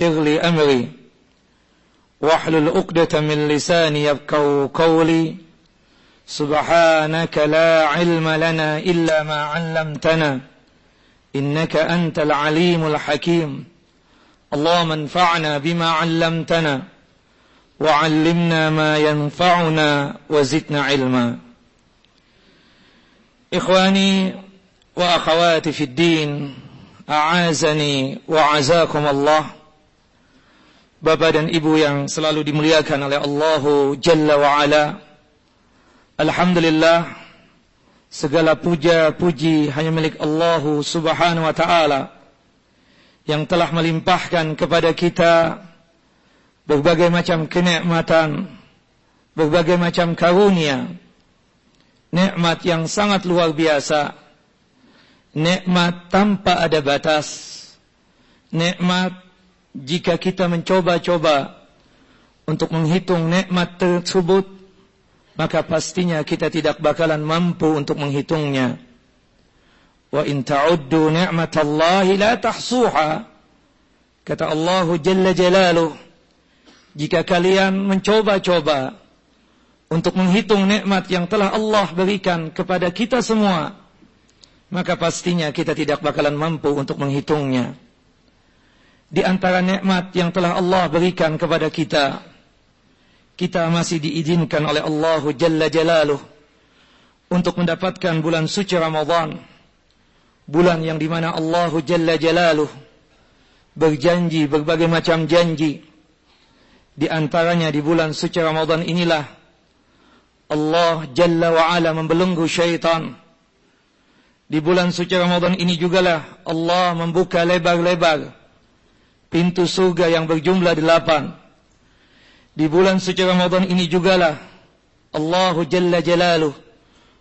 لي أمري واحلل عقدة من لساني يبكوا قولي. سبحانك لا علم لنا إلا ما علمتنا إنك أنت العليم الحكيم. اللهم انفعنا بما علمتنا وعلمنا ما ينفعنا وزدنا علما. إخواني وأخواتي في الدين أعازني وعزاكم الله. Bapak dan Ibu yang selalu dimuliakan oleh Allah Jalla wa Ala. Alhamdulillah segala puja puji hanya milik Allah Subhanahu wa taala yang telah melimpahkan kepada kita berbagai macam kenikmatan, berbagai macam karunia. Nikmat yang sangat luar biasa. Nikmat tanpa ada batas. Nikmat jika kita mencoba-coba untuk menghitung nikmat tersebut, maka pastinya kita tidak bakalan mampu untuk menghitungnya. Wa in ta'uddu ni'matallahi la tahsuha. Kata Allah Jalla Jalaluh, jika kalian mencoba-coba untuk menghitung nikmat yang telah Allah berikan kepada kita semua, maka pastinya kita tidak bakalan mampu untuk menghitungnya di antara nikmat yang telah Allah berikan kepada kita kita masih diizinkan oleh Allah Jalla Jalaluh untuk mendapatkan bulan suci Ramadan. Bulan yang di mana Allah Jalla Jalaluh berjanji berbagai macam janji. Di antaranya di bulan suci Ramadan inilah Allah Jalla wa Ala membelenggu syaitan. Di bulan suci Ramadan ini jugalah Allah membuka lebar-lebar pintu surga yang berjumlah delapan. Di bulan suci Ramadan ini jugalah Allah Jalla Jalaluh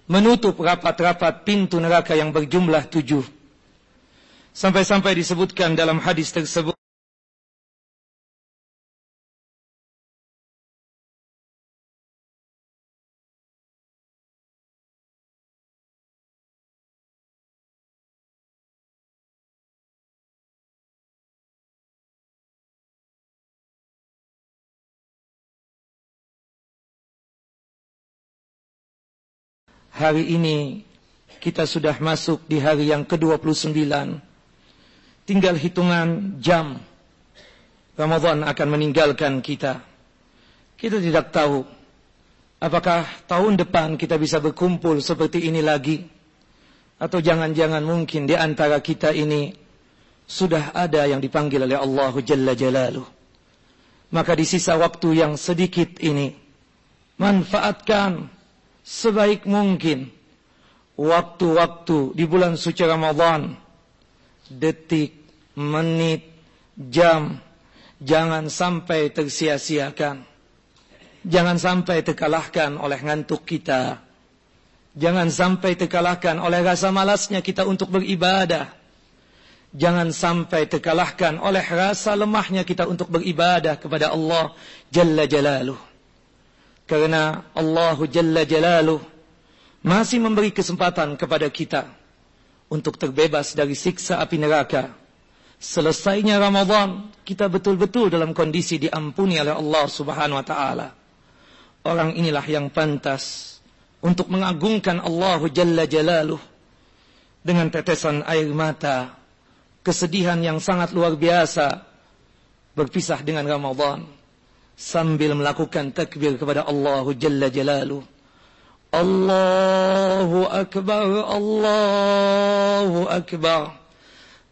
menutup rapat-rapat pintu neraka yang berjumlah tujuh. Sampai-sampai disebutkan dalam hadis tersebut hari ini kita sudah masuk di hari yang ke-29. Tinggal hitungan jam Ramadan akan meninggalkan kita. Kita tidak tahu apakah tahun depan kita bisa berkumpul seperti ini lagi atau jangan-jangan mungkin di antara kita ini sudah ada yang dipanggil oleh Allah Jalla Jalaluh. Maka di sisa waktu yang sedikit ini manfaatkan sebaik mungkin. Waktu-waktu di bulan suci Ramadan detik, menit, jam jangan sampai tersia-siakan. Jangan sampai terkalahkan oleh ngantuk kita. Jangan sampai terkalahkan oleh rasa malasnya kita untuk beribadah. Jangan sampai terkalahkan oleh rasa lemahnya kita untuk beribadah kepada Allah Jalla Jalaluh Karena Allah Jalla Jalaluh masih memberi kesempatan kepada kita untuk terbebas dari siksa api neraka. Selesainya Ramadan, kita betul-betul dalam kondisi diampuni oleh Allah Subhanahu wa taala. Orang inilah yang pantas untuk mengagungkan Allah Jalla Jalaluh dengan tetesan air mata, kesedihan yang sangat luar biasa berpisah dengan Ramadan sambil melakukan takbir kepada Allah Jalla Jalaluh. Allahu Akbar, Allahu Akbar.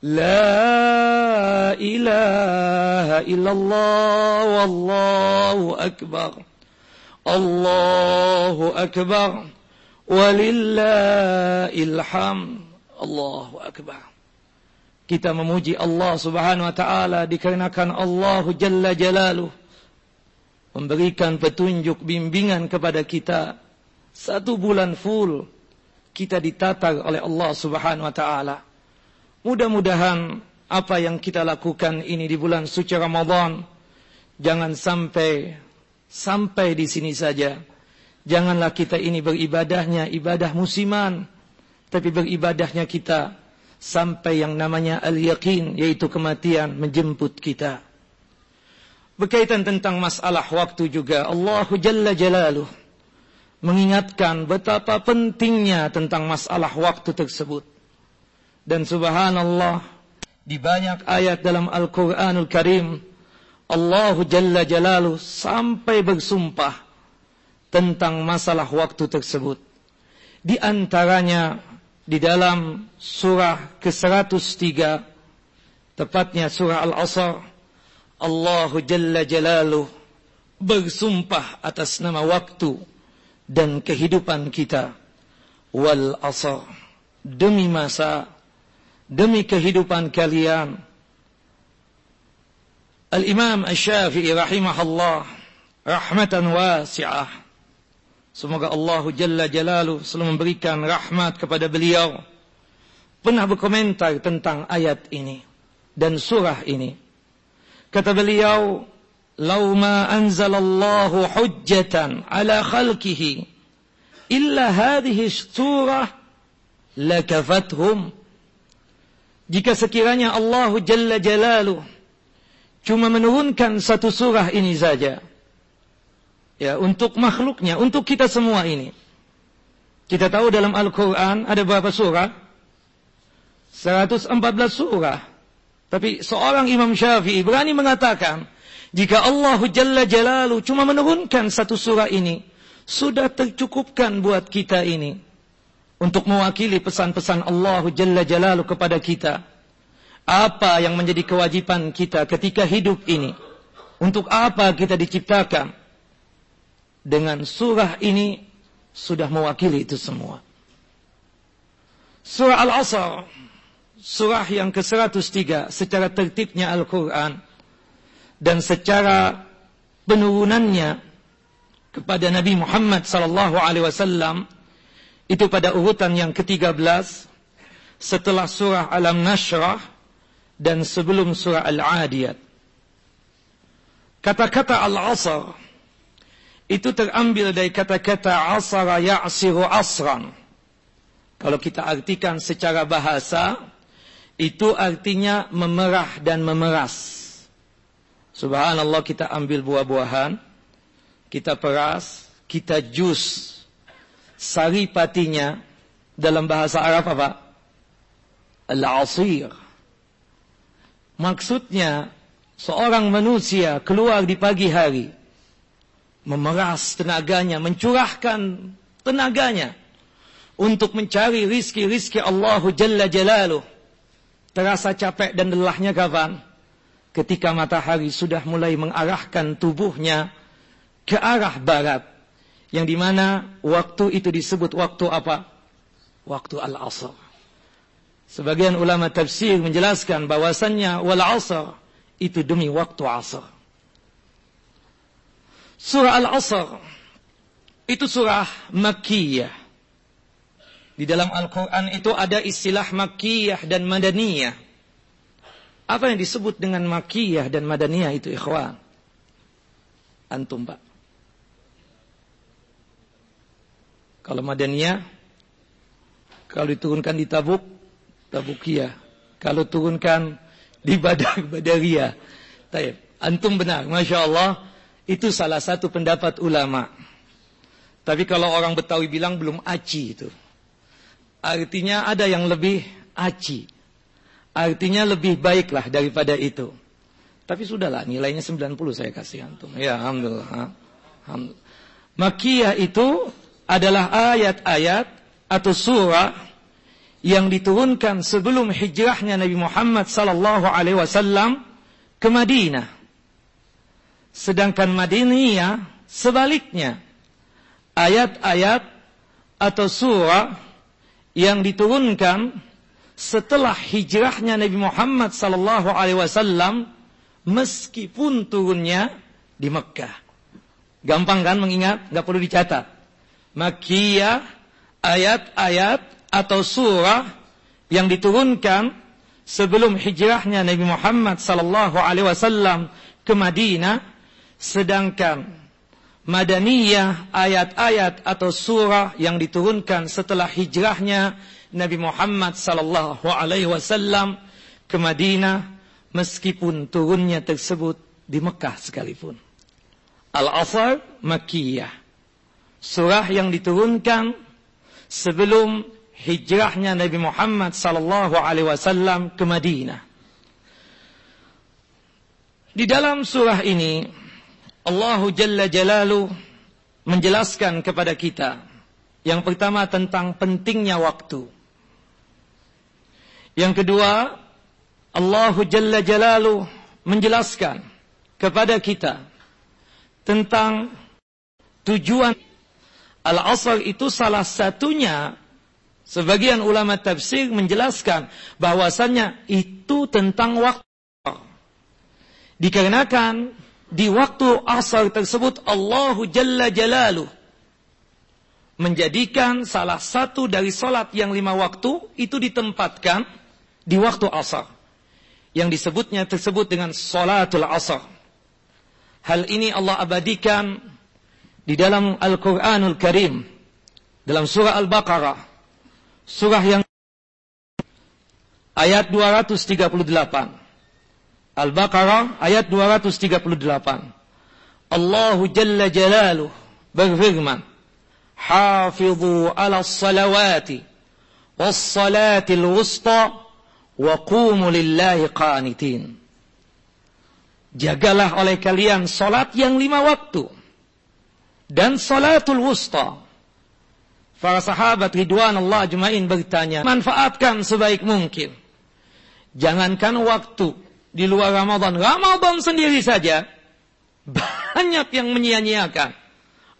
La ilaha illallah wallahu akbar. Allahu akbar. Walillahil hamd. Allahu akbar. Kita memuji Allah Subhanahu wa taala dikarenakan Allah Jalla Jalaluh memberikan petunjuk bimbingan kepada kita satu bulan full kita ditatar oleh Allah Subhanahu wa taala. Mudah-mudahan apa yang kita lakukan ini di bulan suci Ramadan jangan sampai sampai di sini saja. Janganlah kita ini beribadahnya ibadah musiman, tapi beribadahnya kita sampai yang namanya al-yaqin yaitu kematian menjemput kita. Berkaitan tentang masalah waktu juga Allah Jalla Jalaluh mengingatkan betapa pentingnya tentang masalah waktu tersebut. Dan subhanallah di banyak ayat dalam Al-Qur'anul Karim Allah Jalla Jalaluh sampai bersumpah tentang masalah waktu tersebut. Di antaranya di dalam surah ke-103 tepatnya surah Al-Asr Allah Jalla Jalaluh bersumpah atas nama waktu dan kehidupan kita wal asr demi masa demi kehidupan kalian Al-Imam Asy-Syafi'i rahimahullah rahmatan wasi'ah Semoga Allah Jalla Jalaluh selalu memberikan rahmat kepada beliau. Pernah berkomentar tentang ayat ini dan surah ini. Kata beliau, "Lau ma anzalallahu hujjatan ala khalqihi illa hadhihi surah lakafathum." Jika sekiranya Allah Jalla Jalaluh cuma menurunkan satu surah ini saja, Ya, untuk makhluknya, untuk kita semua ini. Kita tahu dalam Al-Quran ada berapa surah? 114 surah. Tapi seorang Imam Syafi'i berani mengatakan, jika Allah Jalla Jalalu cuma menurunkan satu surah ini, sudah tercukupkan buat kita ini. Untuk mewakili pesan-pesan Allah Jalla Jalalu kepada kita. Apa yang menjadi kewajiban kita ketika hidup ini? Untuk apa kita diciptakan? dengan surah ini sudah mewakili itu semua. Surah Al-Asr, surah yang ke-103 secara tertibnya Al-Quran dan secara penurunannya kepada Nabi Muhammad sallallahu alaihi wasallam itu pada urutan yang ke-13 setelah surah Alam Nashrah dan sebelum surah Al-Adiyat. Kata-kata Al-Asr itu terambil dari kata-kata asara ya'siru asran. Kalau kita artikan secara bahasa, itu artinya memerah dan memeras. Subhanallah kita ambil buah-buahan, kita peras, kita jus. Sari patinya dalam bahasa Arab apa? Al-asir. Maksudnya, seorang manusia keluar di pagi hari, memeras tenaganya, mencurahkan tenaganya untuk mencari rizki-rizki Allah Jalla Jalaluh. Terasa capek dan lelahnya kapan? Ketika matahari sudah mulai mengarahkan tubuhnya ke arah barat. Yang di mana waktu itu disebut waktu apa? Waktu al-asr. Sebagian ulama tafsir menjelaskan bahwasannya wal asr itu demi waktu asr. Surah Al-Asr itu surah Makkiyah. Di dalam Al-Quran itu ada istilah Makkiyah dan Madaniyah. Apa yang disebut dengan Makkiyah dan Madaniyah itu ikhwan? Antum pak. Kalau Madaniyah, kalau diturunkan di Tabuk, Tabukiyah. Kalau turunkan di Badar, Badariyah. Antum benar, Masya Allah itu salah satu pendapat ulama. Tapi kalau orang Betawi bilang belum aci itu. Artinya ada yang lebih aci. Artinya lebih baiklah daripada itu. Tapi sudahlah nilainya 90 saya kasih antum. Ya alhamdulillah. alhamdulillah. Makiyah itu adalah ayat-ayat atau surah yang diturunkan sebelum hijrahnya Nabi Muhammad sallallahu alaihi wasallam ke Madinah. Sedangkan Madiniyah sebaliknya. Ayat-ayat atau surah yang diturunkan setelah hijrahnya Nabi Muhammad sallallahu alaihi wasallam meskipun turunnya di Mekkah. Gampang kan mengingat? Gak perlu dicatat. Makkiyah ayat-ayat atau surah yang diturunkan sebelum hijrahnya Nabi Muhammad sallallahu alaihi wasallam ke Madinah Sedangkan Madaniyah ayat-ayat atau surah yang diturunkan setelah hijrahnya Nabi Muhammad sallallahu alaihi wasallam ke Madinah meskipun turunnya tersebut di Mekah sekalipun. Al-Asr Makkiyah. Surah yang diturunkan sebelum hijrahnya Nabi Muhammad sallallahu alaihi wasallam ke Madinah. Di dalam surah ini Allah Jalla Jalalu menjelaskan kepada kita yang pertama tentang pentingnya waktu. Yang kedua, Allah Jalla Jalalu menjelaskan kepada kita tentang tujuan Al-Asr itu salah satunya Sebagian ulama tafsir menjelaskan bahwasannya itu tentang waktu. Dikarenakan di waktu asar tersebut Allah Jalla Jalaluh menjadikan salah satu dari solat yang lima waktu itu ditempatkan di waktu asar. Yang disebutnya tersebut dengan solatul asar. Hal ini Allah abadikan di dalam Al-Quranul Karim. Dalam surah Al-Baqarah surah yang ayat 238. Al-Baqarah ayat 238. Allah Jalla Jalaluh berfirman, "Hafidhu 'ala salawati was-salatil wusta wa qumu lillahi qanitin." Jagalah oleh kalian salat yang lima waktu dan salatul wusta Para sahabat Ridwan Allah ajma'in bertanya, manfaatkan sebaik mungkin. Jangankan waktu di luar Ramadan, Ramadan sendiri saja banyak yang menyia-nyiakan.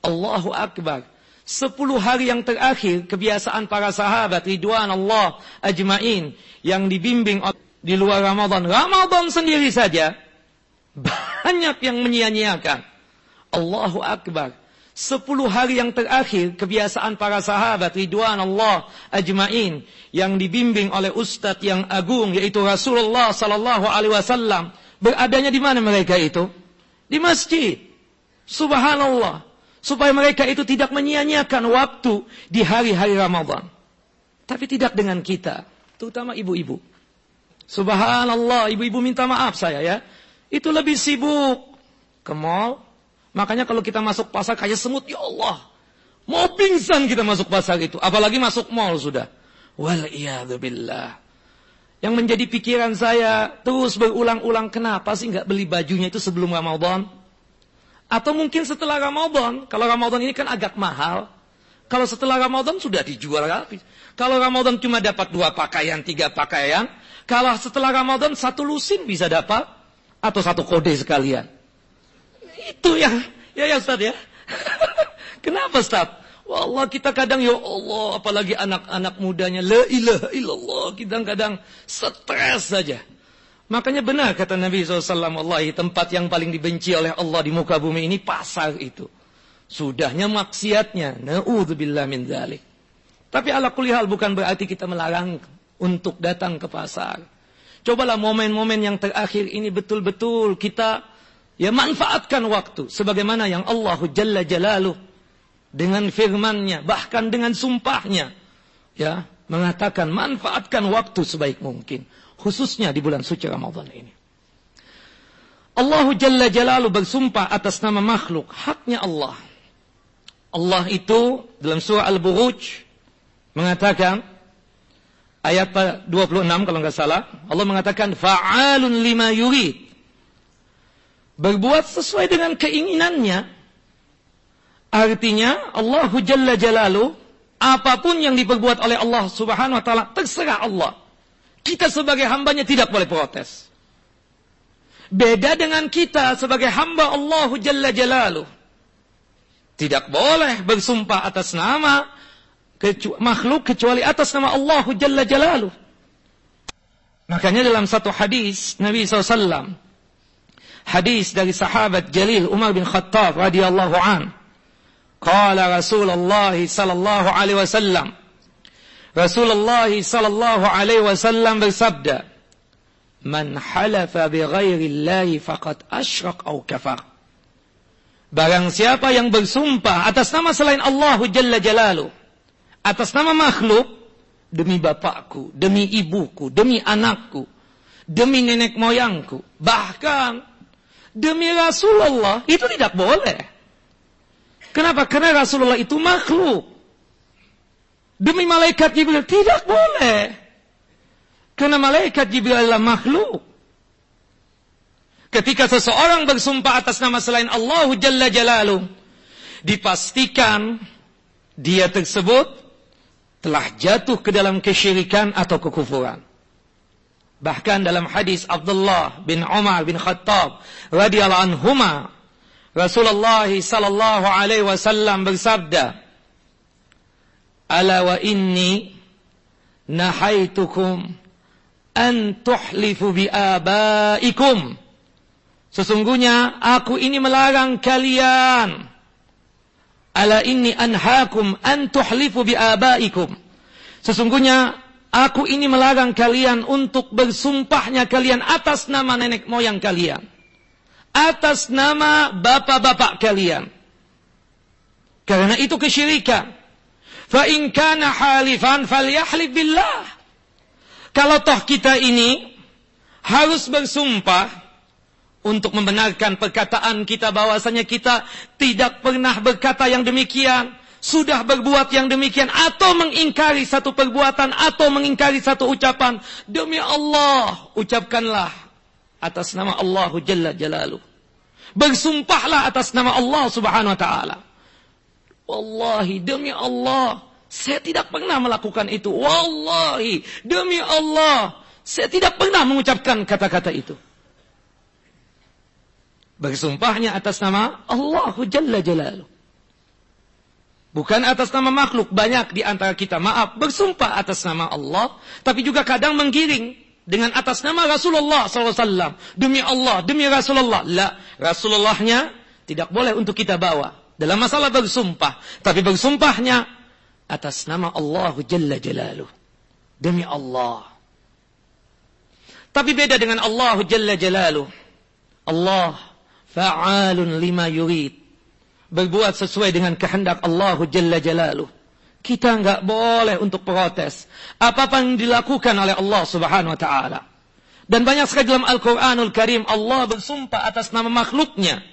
Allahu Akbar. Sepuluh hari yang terakhir kebiasaan para sahabat Ridwan Allah ajma'in yang dibimbing di luar Ramadan. Ramadan sendiri saja banyak yang menyia-nyiakan. Allahu Akbar. Sepuluh hari yang terakhir kebiasaan para sahabat Ridwan Allah ajma'in yang dibimbing oleh ustadz yang agung yaitu Rasulullah sallallahu alaihi wasallam beradanya di mana mereka itu? Di masjid. Subhanallah. Supaya mereka itu tidak menyia-nyiakan waktu di hari-hari Ramadan. Tapi tidak dengan kita, terutama ibu-ibu. Subhanallah, ibu-ibu minta maaf saya ya. Itu lebih sibuk ke mall, Makanya kalau kita masuk pasar kayak semut, ya Allah. Mau pingsan kita masuk pasar itu. Apalagi masuk mall sudah. Wal billah. Yang menjadi pikiran saya terus berulang-ulang kenapa sih nggak beli bajunya itu sebelum Ramadan? Atau mungkin setelah Ramadan. Kalau Ramadan ini kan agak mahal. Kalau setelah Ramadan sudah dijual habis. Kalau Ramadan cuma dapat dua pakaian, tiga pakaian. Kalau setelah Ramadan satu lusin bisa dapat. Atau satu kode sekalian. Itu yang, ya ya Ustaz ya. Kenapa Ustaz? Wallah kita kadang ya Allah apalagi anak-anak mudanya la ilaha illallah kadang-kadang stres saja. Makanya benar kata Nabi SAW Allah tempat yang paling dibenci oleh Allah di muka bumi ini pasar itu. Sudahnya maksiatnya. Na'udzubillah min dzalik. Tapi ala kulihal bukan berarti kita melarang untuk datang ke pasar. Cobalah momen-momen yang terakhir ini betul-betul kita Ya manfaatkan waktu sebagaimana yang Allah Jalla Jalaluh dengan firman-Nya bahkan dengan sumpahnya ya mengatakan manfaatkan waktu sebaik mungkin khususnya di bulan suci Ramadan ini. Allah Jalla Jalaluh bersumpah atas nama makhluk haknya Allah. Allah itu dalam surah Al-Buruj mengatakan ayat 26 kalau nggak salah Allah mengatakan fa'alun lima yurid berbuat sesuai dengan keinginannya. Artinya Allah Jalla Jalalu apa pun yang diperbuat oleh Allah Subhanahu wa taala terserah Allah. Kita sebagai hambanya tidak boleh protes. Beda dengan kita sebagai hamba Allah Jalla Jalalu. Tidak boleh bersumpah atas nama makhluk kecuali atas nama Allah Jalla Jalalu. Makanya dalam satu hadis Nabi SAW hadis dari sahabat Jalil Umar bin Khattab radhiyallahu an. Qala Rasulullah sallallahu alaihi wasallam Rasulullah sallallahu alaihi wasallam bersabda Man halafa bi ghairi faqad asyrak au kafar Barang siapa yang bersumpah atas nama selain Allah Jalla Jalalu atas nama makhluk demi bapakku, demi ibuku, demi anakku, demi nenek moyangku, bahkan demi Rasulullah itu tidak boleh. Kenapa? Karena Rasulullah itu makhluk. Demi malaikat Jibril tidak boleh. Karena malaikat Jibril adalah makhluk. Ketika seseorang bersumpah atas nama selain Allah Jalla Jalaluh, dipastikan dia tersebut telah jatuh ke dalam kesyirikan atau kekufuran. Bahkan dalam hadis Abdullah bin Umar bin Khattab radhiyallahu anhuma Rasulullah sallallahu alaihi wasallam bersabda Ala wa inni nahaitukum an tuhlifu bi abaikum Sesungguhnya aku ini melarang kalian. Ala inni anhaakum an tuhlifu bi abaikum. Sesungguhnya aku ini melarang kalian untuk bersumpahnya kalian atas nama nenek moyang kalian. Atas nama bapak-bapak kalian. Karena itu kesyirikan. Fa in kana halifan falyahlif billah. Kalau toh kita ini harus bersumpah untuk membenarkan perkataan kita bahwasanya kita tidak pernah berkata yang demikian, sudah berbuat yang demikian atau mengingkari satu perbuatan atau mengingkari satu ucapan, demi Allah ucapkanlah atas nama Allah Jalla Jalaluh. Bersumpahlah atas nama Allah Subhanahu wa taala. Wallahi demi Allah, saya tidak pernah melakukan itu. Wallahi demi Allah, saya tidak pernah mengucapkan kata-kata itu. Bersumpahnya atas nama Allah Jalla Jalaluh. Bukan atas nama makhluk. Banyak di antara kita, maaf, bersumpah atas nama Allah. Tapi juga kadang menggiring dengan atas nama Rasulullah SAW. Demi Allah, demi Rasulullah. La, Rasulullahnya tidak boleh untuk kita bawa. Dalam masalah bersumpah. Tapi bersumpahnya atas nama Allah Jalla Jalaluh. Demi Allah. Tapi beda dengan Allah Jalla Jalaluh. Allah fa'alun lima yurid. Berbuat sesuai dengan kehendak Allah Jalla Jalaluh. Kita enggak boleh untuk protes. Apa-apa yang dilakukan oleh Allah Subhanahu wa taala. Dan banyak sekali dalam Al-Qur'anul Karim Allah bersumpah atas nama makhluknya.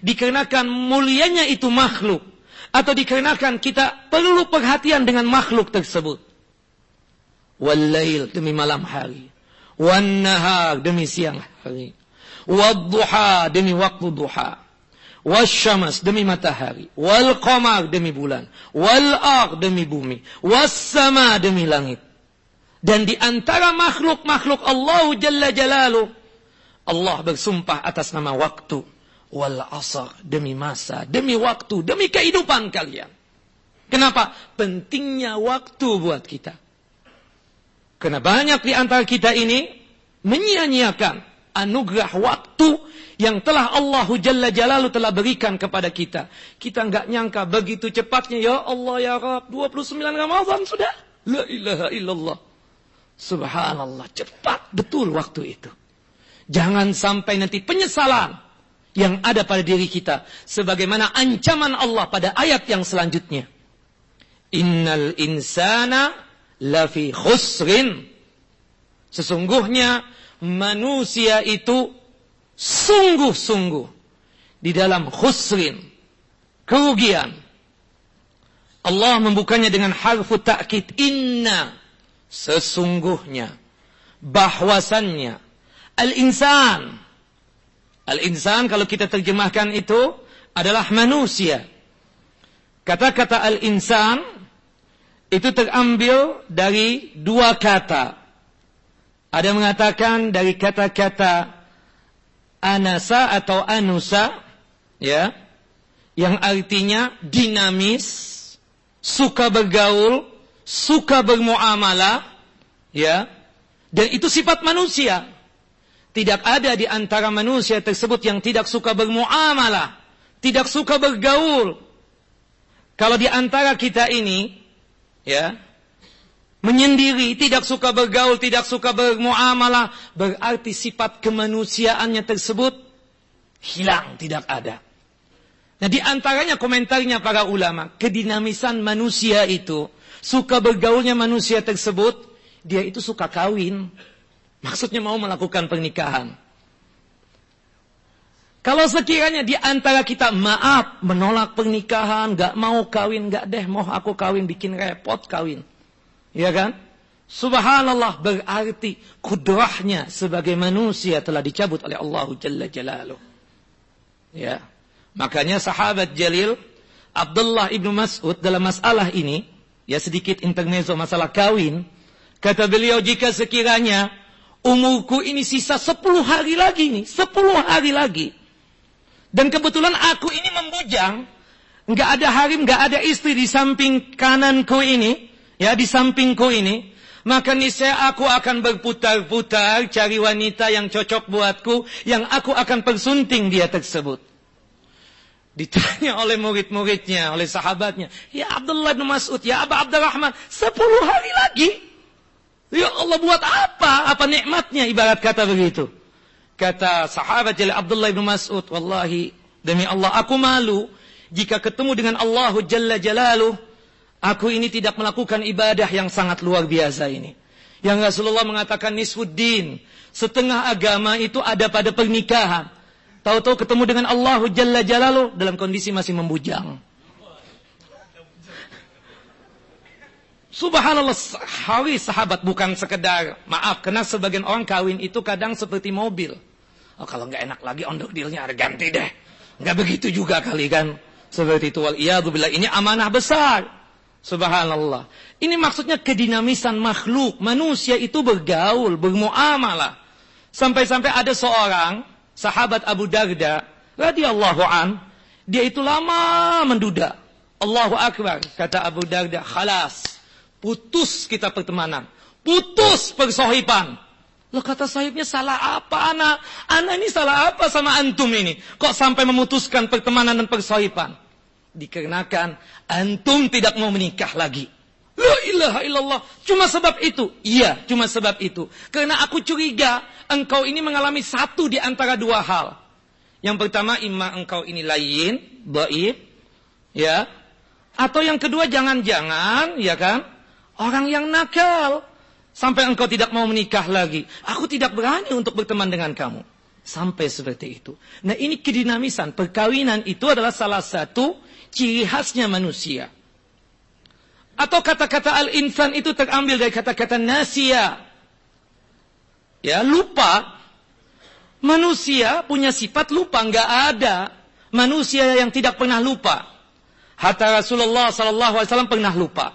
Dikarenakan mulianya itu makhluk atau dikarenakan kita perlu perhatian dengan makhluk tersebut. Walail demi malam hari, wan demi siang hari wadduha demi waktu duha wasyamas demi matahari. Wal qamar demi bulan. Wal ar demi bumi. Wassama demi langit. Dan di antara makhluk-makhluk Allah Jalla Jalalu Allah bersumpah atas nama waktu. Wal asar demi masa demi waktu demi kehidupan kalian. Kenapa? Pentingnya waktu buat kita. Karena banyak di antara kita ini menyia-nyiakan anugerah waktu yang telah Allah Jalla Jalalu telah berikan kepada kita. Kita nggak nyangka begitu cepatnya ya Allah ya Rabb 29 Ramadan sudah. La ilaha illallah. Subhanallah cepat betul waktu itu. Jangan sampai nanti penyesalan yang ada pada diri kita sebagaimana ancaman Allah pada ayat yang selanjutnya. Innal insana lafi khusrin. Sesungguhnya manusia itu sungguh-sungguh di dalam khusrin, kerugian. Allah membukanya dengan harfu ta'kid inna sesungguhnya. Bahwasannya al-insan. Al-insan kalau kita terjemahkan itu adalah manusia. Kata-kata al-insan itu terambil dari dua kata ada mengatakan dari kata-kata anasa atau anusa, ya, yang artinya dinamis, suka bergaul, suka bermuamalah, ya, dan itu sifat manusia. Tidak ada di antara manusia tersebut yang tidak suka bermuamalah, tidak suka bergaul. Kalau di antara kita ini, ya, menyendiri, tidak suka bergaul, tidak suka bermuamalah, berarti sifat kemanusiaannya tersebut hilang, tidak ada. Nah di antaranya komentarnya para ulama, kedinamisan manusia itu, suka bergaulnya manusia tersebut, dia itu suka kawin. Maksudnya mau melakukan pernikahan. Kalau sekiranya di antara kita maaf menolak pernikahan, gak mau kawin, gak deh mau aku kawin, bikin repot kawin. Ya kan? Subhanallah berarti kudrahnya sebagai manusia telah dicabut oleh Allah Jalla Jalaluh. Ya. Makanya sahabat Jalil Abdullah ibnu Mas'ud dalam masalah ini, ya sedikit intermezzo masalah kawin, kata beliau jika sekiranya umurku ini sisa 10 hari lagi nih, 10 hari lagi dan kebetulan aku ini membujang. Nggak ada harim, nggak ada istri di samping kananku ini. Ya, di sampingku ini. Maka niscaya aku akan berputar-putar cari wanita yang cocok buatku. Yang aku akan persunting dia tersebut. Ditanya oleh murid-muridnya, oleh sahabatnya. Ya Abdullah bin Mas'ud, ya Aba Abdurrahman. Sepuluh hari lagi. Ya Allah buat apa? Apa nikmatnya ibarat kata begitu. Kata sahabat Jalil Abdullah bin Mas'ud, Wallahi, demi Allah, aku malu jika ketemu dengan Allah Jalla Jalaluh, aku ini tidak melakukan ibadah yang sangat luar biasa ini. Yang Rasulullah mengatakan nisfuddin, setengah agama itu ada pada pernikahan. Tahu-tahu ketemu dengan Allah Jalla Jalaluh dalam kondisi masih membujang. Subhanallah, hari sahabat bukan sekedar maaf, karena sebagian orang kawin itu kadang seperti mobil. Oh, kalau nggak enak lagi ondok dealnya ada ganti deh. Nggak begitu juga kali kan. Seperti itu. Wal bilang ini amanah besar. Subhanallah. Ini maksudnya kedinamisan makhluk. Manusia itu bergaul, bermuamalah. Sampai-sampai ada seorang sahabat Abu Darda radhiyallahu an, dia itu lama menduda. Allahu Akbar, kata Abu Darda, khalas Putus kita pertemanan. Putus persohipan. Lo kata sahibnya salah apa anak? Anak ini salah apa sama antum ini? Kok sampai memutuskan pertemanan dan persohipan? Dikarenakan antum tidak mau menikah lagi. La ilaha illallah. Cuma sebab itu. Iya, cuma sebab itu. Karena aku curiga engkau ini mengalami satu di antara dua hal. Yang pertama, imma engkau ini lain, baik, ya. Atau yang kedua, jangan-jangan, ya kan, Orang yang nakal. Sampai engkau tidak mau menikah lagi. Aku tidak berani untuk berteman dengan kamu. Sampai seperti itu. Nah ini kedinamisan. Perkawinan itu adalah salah satu ciri khasnya manusia. Atau kata-kata al-insan itu terambil dari kata-kata nasia. Ya, lupa. Manusia punya sifat lupa. Enggak ada manusia yang tidak pernah lupa. Hatta Rasulullah SAW pernah lupa.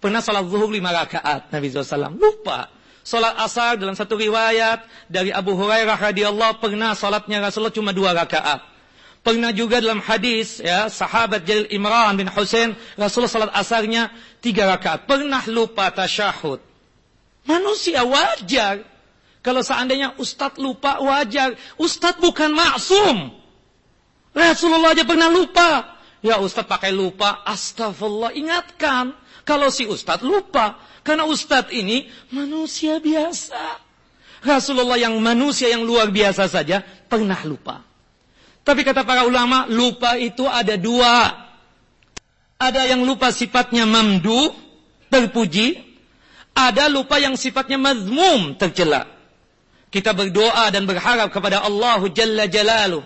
Pernah salat zuhur lima rakaat Nabi SAW. Lupa. Salat asar dalam satu riwayat dari Abu Hurairah radhiyallahu pernah salatnya Rasulullah cuma dua rakaat. Pernah juga dalam hadis ya sahabat Jalil Imran bin Husain Rasulullah salat asarnya tiga rakaat. Pernah lupa tasyahud. Manusia wajar. Kalau seandainya ustadz lupa wajar. Ustadz bukan maksum. Rasulullah aja pernah lupa. Ya ustadz pakai lupa. Astagfirullah ingatkan. Kalau si ustadz lupa. Karena ustadz ini manusia biasa. Rasulullah yang manusia yang luar biasa saja pernah lupa. Tapi kata para ulama, lupa itu ada dua. Ada yang lupa sifatnya mamdu, terpuji. Ada lupa yang sifatnya mazmum, tercela. Kita berdoa dan berharap kepada Allah Jalla Jalaluh.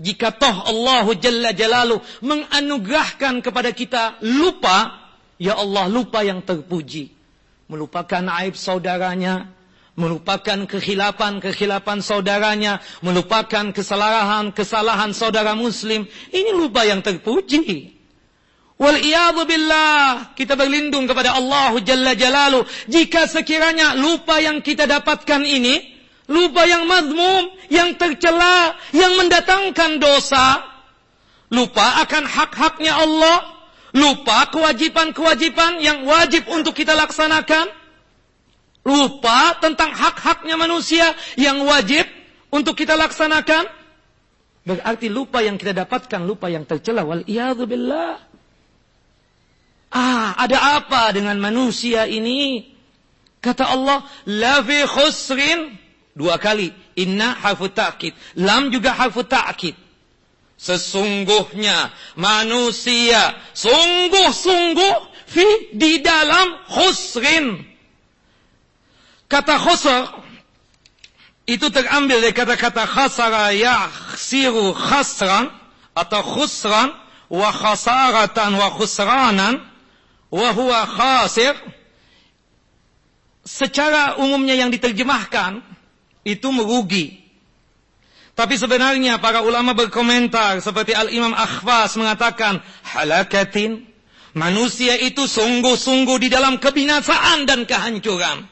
Jika toh Allah Jalla Jalaluh menganugerahkan kepada kita lupa, Ya Allah lupa yang terpuji. Melupakan aib saudaranya. Melupakan kehilapan-kehilapan saudaranya. Melupakan kesalahan-kesalahan saudara muslim. Ini lupa yang terpuji. Wal billah. Kita berlindung kepada Allah Jalla Jalalu. Jika sekiranya lupa yang kita dapatkan ini. Lupa yang mazmum. Yang tercela. Yang mendatangkan dosa. Lupa akan hak-haknya Allah Lupa kewajiban-kewajiban yang wajib untuk kita laksanakan. Lupa tentang hak-haknya manusia yang wajib untuk kita laksanakan. Berarti lupa yang kita dapatkan, lupa yang tercela. Wal billah. Ah, ada apa dengan manusia ini? Kata Allah, la fi khusrin. Dua kali. Inna harfu ta'kid. Lam juga harfu ta'kid. Sesungguhnya manusia sungguh-sungguh fi di dalam khusrin. Kata khusr itu terambil dari kata-kata khasara yakhsiru khasran atau khusran wa khasaratan wa khusranan wa huwa khasir. Secara umumnya yang diterjemahkan itu merugi. Tapi sebenarnya para ulama berkomentar seperti Al-Imam Akhwas mengatakan halakatin manusia itu sungguh-sungguh di dalam kebinasaan dan kehancuran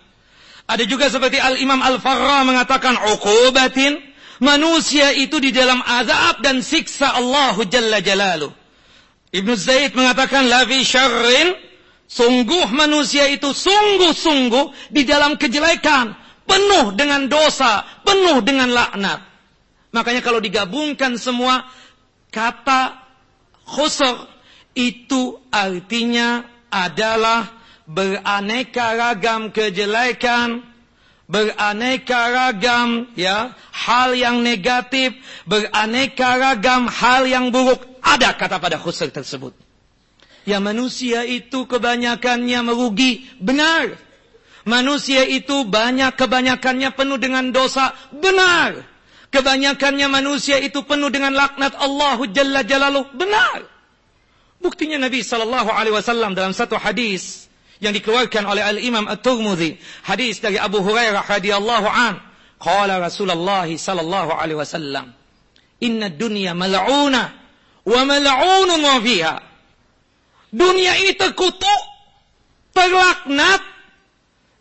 ada juga seperti Al-Imam Al-Farra mengatakan uqubatin. Manusia itu di dalam azab dan siksa Allah Jalla Jalaluh. Ibnu Zaid mengatakan la fi syarrin. Sungguh manusia itu sungguh-sungguh di dalam kejelekan. Penuh dengan dosa. Penuh dengan laknat. Makanya kalau digabungkan semua kata khusr itu artinya adalah beraneka ragam kejelekan, beraneka ragam ya hal yang negatif, beraneka ragam hal yang buruk ada kata pada khusr tersebut. Ya manusia itu kebanyakannya merugi, benar. Manusia itu banyak kebanyakannya penuh dengan dosa, benar. Kebanyakannya manusia itu penuh dengan laknat Allah Jalla Jalaluh, benar. Buktinya Nabi sallallahu alaihi wasallam dalam satu hadis yang dikeluarkan oleh Al-Imam At-Tirmidzi hadis dari Abu Hurairah radhiyallahu an. Qala Rasulullah sallallahu alaihi wasallam inna dunya mal'una wa mal'unun ma fiha. Dunia ini terkutuk terlaknat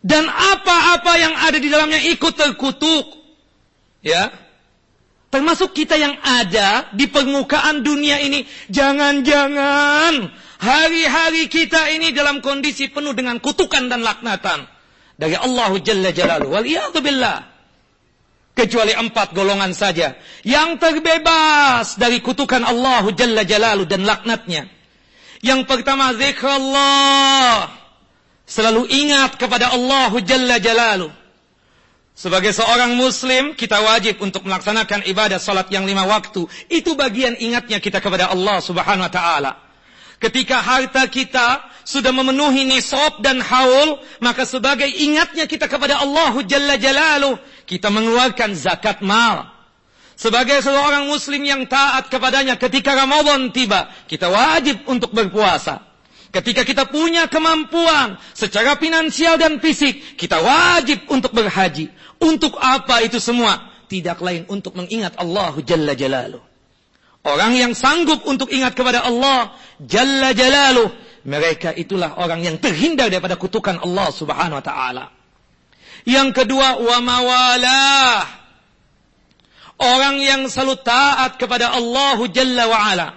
dan apa-apa yang ada di dalamnya ikut terkutuk. Ya. Termasuk kita yang ada di permukaan dunia ini jangan-jangan Hari-hari kita ini dalam kondisi penuh dengan kutukan dan laknatan. Dari Allah Jalla Jalaluhu. Waliyahzubillah. Kecuali empat golongan saja. Yang terbebas dari kutukan Allah Jalla Jalaluhu dan laknatnya. Yang pertama zikr Allah. Selalu ingat kepada Allah Jalla Jalaluhu. Sebagai seorang muslim, kita wajib untuk melaksanakan ibadah salat yang lima waktu. Itu bagian ingatnya kita kepada Allah subhanahu wa ta'ala. Ketika harta kita sudah memenuhi nisab dan haul, maka sebagai ingatnya kita kepada Allah Jalla Jalaluh, kita mengeluarkan zakat mal. Sebagai seorang muslim yang taat kepadanya ketika Ramadan tiba, kita wajib untuk berpuasa. Ketika kita punya kemampuan secara finansial dan fisik, kita wajib untuk berhaji. Untuk apa itu semua? Tidak lain untuk mengingat Allah Jalla Jalaluh. Orang yang sanggup untuk ingat kepada Allah Jalla Jalaluh. Mereka itulah orang yang terhindar daripada kutukan Allah subhanahu wa ta'ala. Yang kedua, wa mawalah. Orang yang selalu taat kepada Allah Jalla wa ala.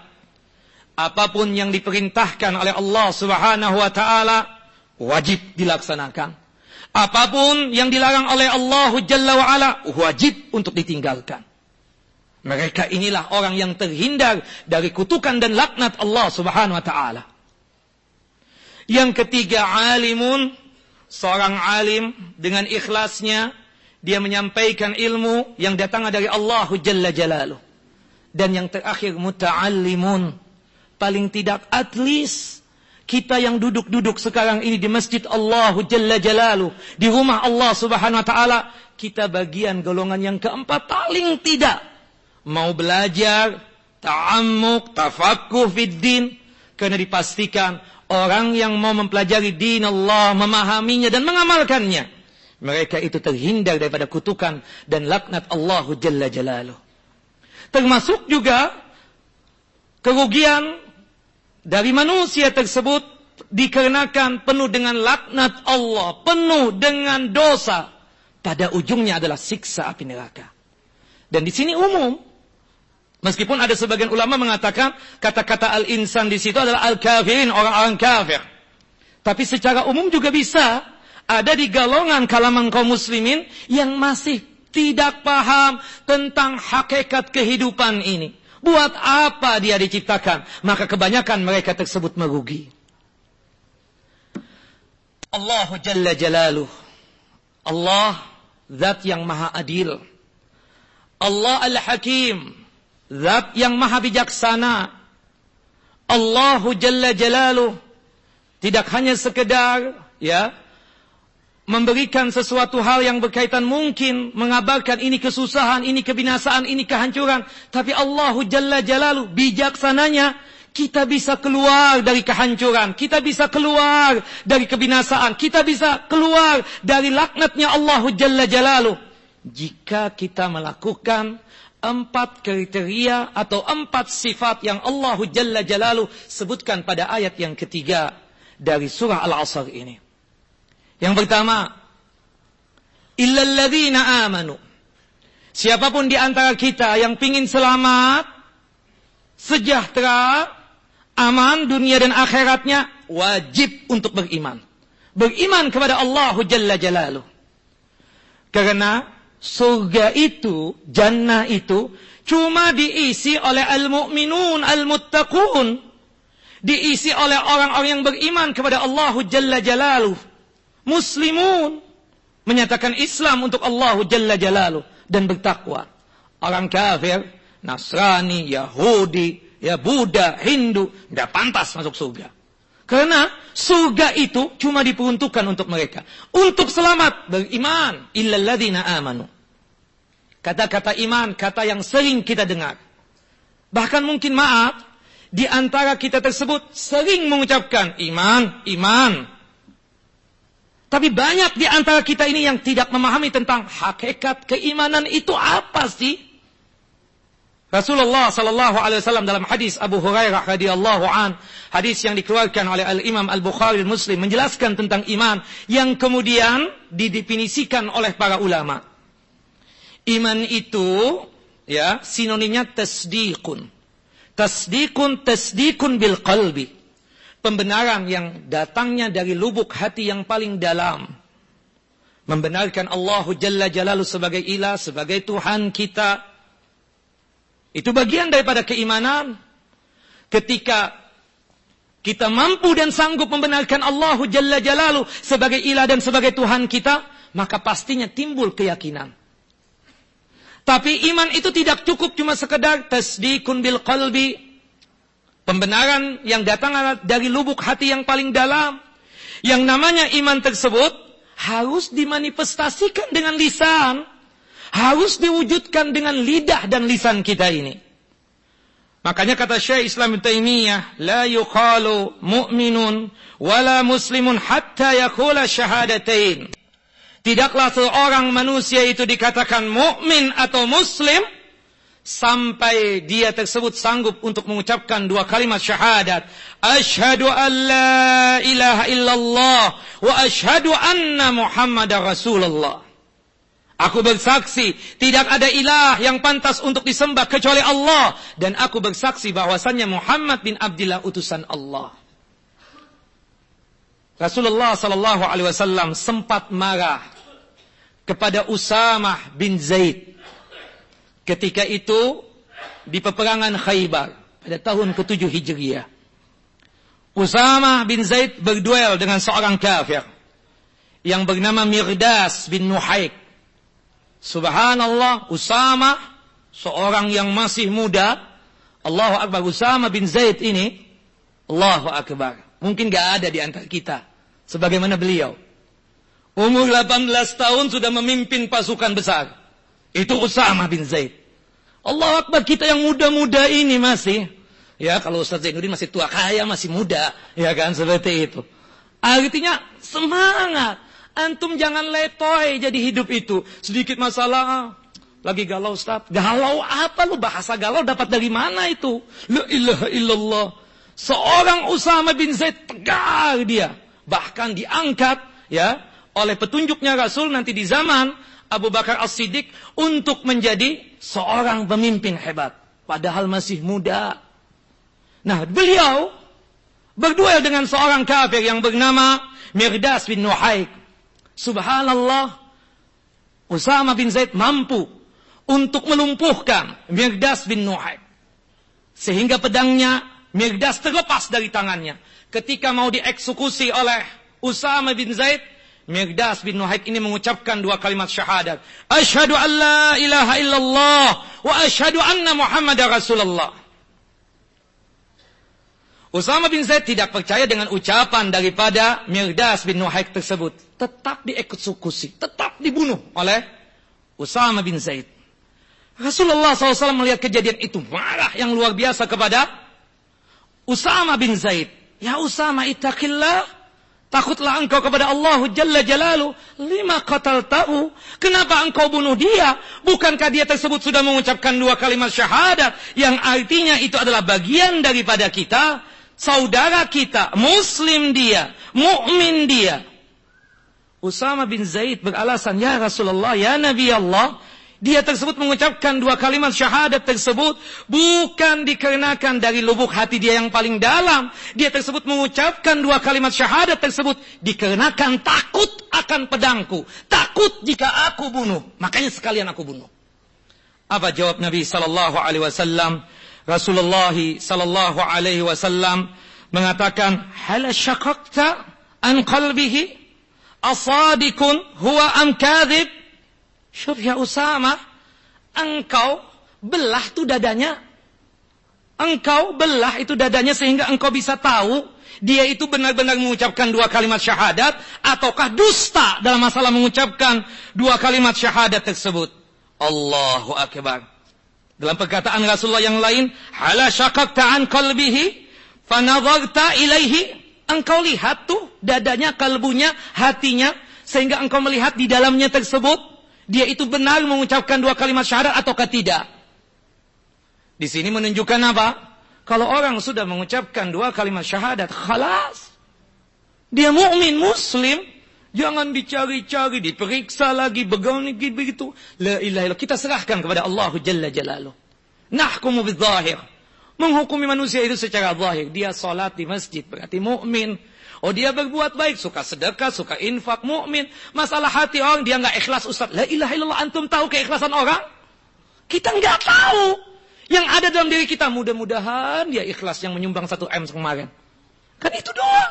Apa pun yang diperintahkan oleh Allah subhanahu wa ta'ala, wajib dilaksanakan. Apa pun yang dilarang oleh Allah Jalla wa ala, wajib untuk ditinggalkan. Mereka inilah orang yang terhindar dari kutukan dan laknat Allah Subhanahu wa taala. Yang ketiga alimun, seorang alim dengan ikhlasnya dia menyampaikan ilmu yang datang dari Allah Jalla Jalaluh. Dan yang terakhir muta'allimun, paling tidak at least kita yang duduk-duduk sekarang ini di masjid Allah Jalla Jalaluh, di rumah Allah Subhanahu wa taala, kita bagian golongan yang keempat paling tidak mau belajar, ta'ammuk, tafakkuh fid din, karena dipastikan orang yang mau mempelajari din Allah, memahaminya dan mengamalkannya, mereka itu terhindar daripada kutukan dan laknat Allah Jalla Jalaluh. Termasuk juga kerugian dari manusia tersebut dikarenakan penuh dengan laknat Allah, penuh dengan dosa. Pada ujungnya adalah siksa api neraka. Dan di sini umum, Meskipun ada sebagian ulama mengatakan kata-kata al-insan di situ adalah al-kafirin, orang-orang kafir. Tapi secara umum juga bisa ada di golongan kalangan kaum muslimin yang masih tidak paham tentang hakikat kehidupan ini. Buat apa dia diciptakan? Maka kebanyakan mereka tersebut merugi. Allah Jalla Jalaluh. Allah zat yang maha adil. Allah Al-Hakim Zat yang maha bijaksana. Allahu Jalla Jalaluh. Tidak hanya sekedar ya memberikan sesuatu hal yang berkaitan mungkin mengabarkan ini kesusahan, ini kebinasaan, ini kehancuran. Tapi Allah Jalla Jalalu bijaksananya kita bisa keluar dari kehancuran, kita bisa keluar dari kebinasaan, kita bisa keluar dari laknatnya Allah Jalla Jalalu. Jika kita melakukan empat kriteria atau empat sifat yang Allah Jalla Jalalu sebutkan pada ayat yang ketiga dari surah Al-Asr ini. Yang pertama, illalladzina amanu. Siapa pun di antara kita yang pingin selamat, sejahtera, aman dunia dan akhiratnya, wajib untuk beriman. Beriman kepada Allah Jalla Jalaluh. Karena surga itu, jannah itu, cuma diisi oleh al-mu'minun, al-muttaqun. Diisi oleh orang-orang yang beriman kepada Allah Jalla Jalaluh muslimun menyatakan Islam untuk Allah Jalla Jalaluh dan bertakwa. Orang kafir, Nasrani, Yahudi, ya Buddha, Hindu, tidak pantas masuk surga. Karena surga itu cuma diperuntukkan untuk mereka. Untuk selamat beriman. Illalladzina amanu. Kata-kata iman, kata yang sering kita dengar. Bahkan mungkin maaf, di antara kita tersebut sering mengucapkan iman, iman. Tapi banyak di antara kita ini yang tidak memahami tentang hakikat keimanan itu apa sih? Rasulullah sallallahu alaihi wasallam dalam hadis Abu Hurairah radhiyallahu an, hadis yang dikeluarkan oleh Al Imam Al Bukhari dan Muslim menjelaskan tentang iman yang kemudian didefinisikan oleh para ulama. Iman itu ya sinonimnya tasdiqun. Tasdiqun tasdiqun bil qalbi pembenaran yang datangnya dari lubuk hati yang paling dalam. Membenarkan Allah Jalla Jalalu sebagai ilah, sebagai Tuhan kita. Itu bagian daripada keimanan. Ketika kita mampu dan sanggup membenarkan Allah Jalla Jalalu sebagai ilah dan sebagai Tuhan kita, maka pastinya timbul keyakinan. Tapi iman itu tidak cukup cuma sekedar tasdikun bil qalbi, Pembenaran yang datang dari lubuk hati yang paling dalam. Yang namanya iman tersebut harus dimanifestasikan dengan lisan. Harus diwujudkan dengan lidah dan lisan kita ini. Makanya kata Syekh Islam Taimiyah, la yuqalu mu'minun wala muslimun hatta yakula syahadatain. Tidaklah seorang manusia itu dikatakan mukmin atau muslim sampai dia tersebut sanggup untuk mengucapkan dua kalimat syahadat asyhadu an la ilaha illallah wa asyhadu anna muhammadar rasulullah Aku bersaksi tidak ada ilah yang pantas untuk disembah kecuali Allah dan aku bersaksi bahwasannya Muhammad bin Abdullah utusan Allah. Rasulullah sallallahu alaihi wasallam sempat marah kepada Usamah bin Zaid Ketika itu di peperangan Khaybar pada tahun ke-7 Hijriah. Usama bin Zaid berduel dengan seorang kafir yang bernama Mirdas bin Nuhaik. Subhanallah, Usama seorang yang masih muda. Allahu Akbar, Usama bin Zaid ini Allahu Akbar. Mungkin gak ada di antara kita sebagaimana beliau. Umur 18 tahun sudah memimpin pasukan besar. Itu Usama bin Zaid. Allah Akbar kita yang muda-muda ini masih. Ya kalau Ustaz Zainuddin masih tua kaya masih muda. Ya kan seperti itu. Artinya semangat. Antum jangan letoy jadi hidup itu. Sedikit masalah. Lagi galau Ustaz. Galau apa lu? Bahasa galau dapat dari mana itu? La ilaha illallah. Seorang Usama bin Zaid tegar dia. Bahkan diangkat ya oleh petunjuknya Rasul nanti di zaman Abu Bakar As-Siddiq untuk menjadi seorang pemimpin hebat. Padahal masih muda. Nah, beliau berduel dengan seorang kafir yang bernama Mirdas bin Nuhaik. Subhanallah, Usama bin Zaid mampu untuk melumpuhkan Mirdas bin Nuhaik. Sehingga pedangnya Mirdas terlepas dari tangannya. Ketika mau dieksekusi oleh Usama bin Zaid, Mirdas bin Nuhaik ini mengucapkan dua kalimat syahadat. Ashadu an la ilaha illallah wa ashadu anna Muhammad Rasulullah. Usama bin Zaid tidak percaya dengan ucapan daripada Mirdas bin Nuhaik tersebut. Tetap dieksekusi, tetap dibunuh oleh Usama bin Zaid. Rasulullah SAW melihat kejadian itu marah yang luar biasa kepada Usama bin Zaid. Ya Usama ittaqillah. Takutlah engkau kepada Allah Jalla Jalalu. Lima qatal tahu. Kenapa engkau bunuh dia? Bukankah dia tersebut sudah mengucapkan dua kalimat syahadat. Yang artinya itu adalah bagian daripada kita. Saudara kita. Muslim dia. Mukmin dia. Usama bin Zaid beralasan. Ya Rasulullah. Ya Nabi Allah. Dia tersebut mengucapkan dua kalimat syahadat tersebut bukan dikarenakan dari lubuk hati dia yang paling dalam. Dia tersebut mengucapkan dua kalimat syahadat tersebut dikarenakan takut akan pedangku. Takut jika aku bunuh. Makanya sekalian aku bunuh. Apa jawab Nabi sallallahu alaihi wasallam? Rasulullah sallallahu alaihi wasallam mengatakan, "Hal syaqaqta an qalbihi asadikun huwa am kadhib?" Syuf ya Usama, engkau belah tuh dadanya. Engkau belah itu dadanya sehingga engkau bisa tahu dia itu benar-benar mengucapkan dua kalimat syahadat ataukah dusta dalam masalah mengucapkan dua kalimat syahadat tersebut. Allahu akbar. Dalam perkataan Rasulullah yang lain, hala syakakta an qalbihi fanadharta ilaihi. Engkau lihat tuh dadanya, kalbunya, hatinya sehingga engkau melihat di dalamnya tersebut dia itu benar mengucapkan dua kalimat syahadat ataukah tidak? Di sini menunjukkan apa? Kalau orang sudah mengucapkan dua kalimat syahadat, khalas. Dia mukmin muslim, jangan dicari-cari, diperiksa lagi, begini begitu. La ilaha illallah. Kita serahkan kepada Allah Jalla Jalaluh. Nahkumu bidzahir. Menghukumi manusia itu secara zahir. Dia salat di masjid, berarti mukmin. Oh dia berbuat baik, suka sedekah, suka infak, mukmin. Masalah hati orang dia nggak ikhlas Ustaz. La ilaha illallah antum tahu keikhlasan orang? Kita nggak tahu. Yang ada dalam diri kita mudah-mudahan dia ikhlas yang menyumbang satu M kemarin. Kan itu doa.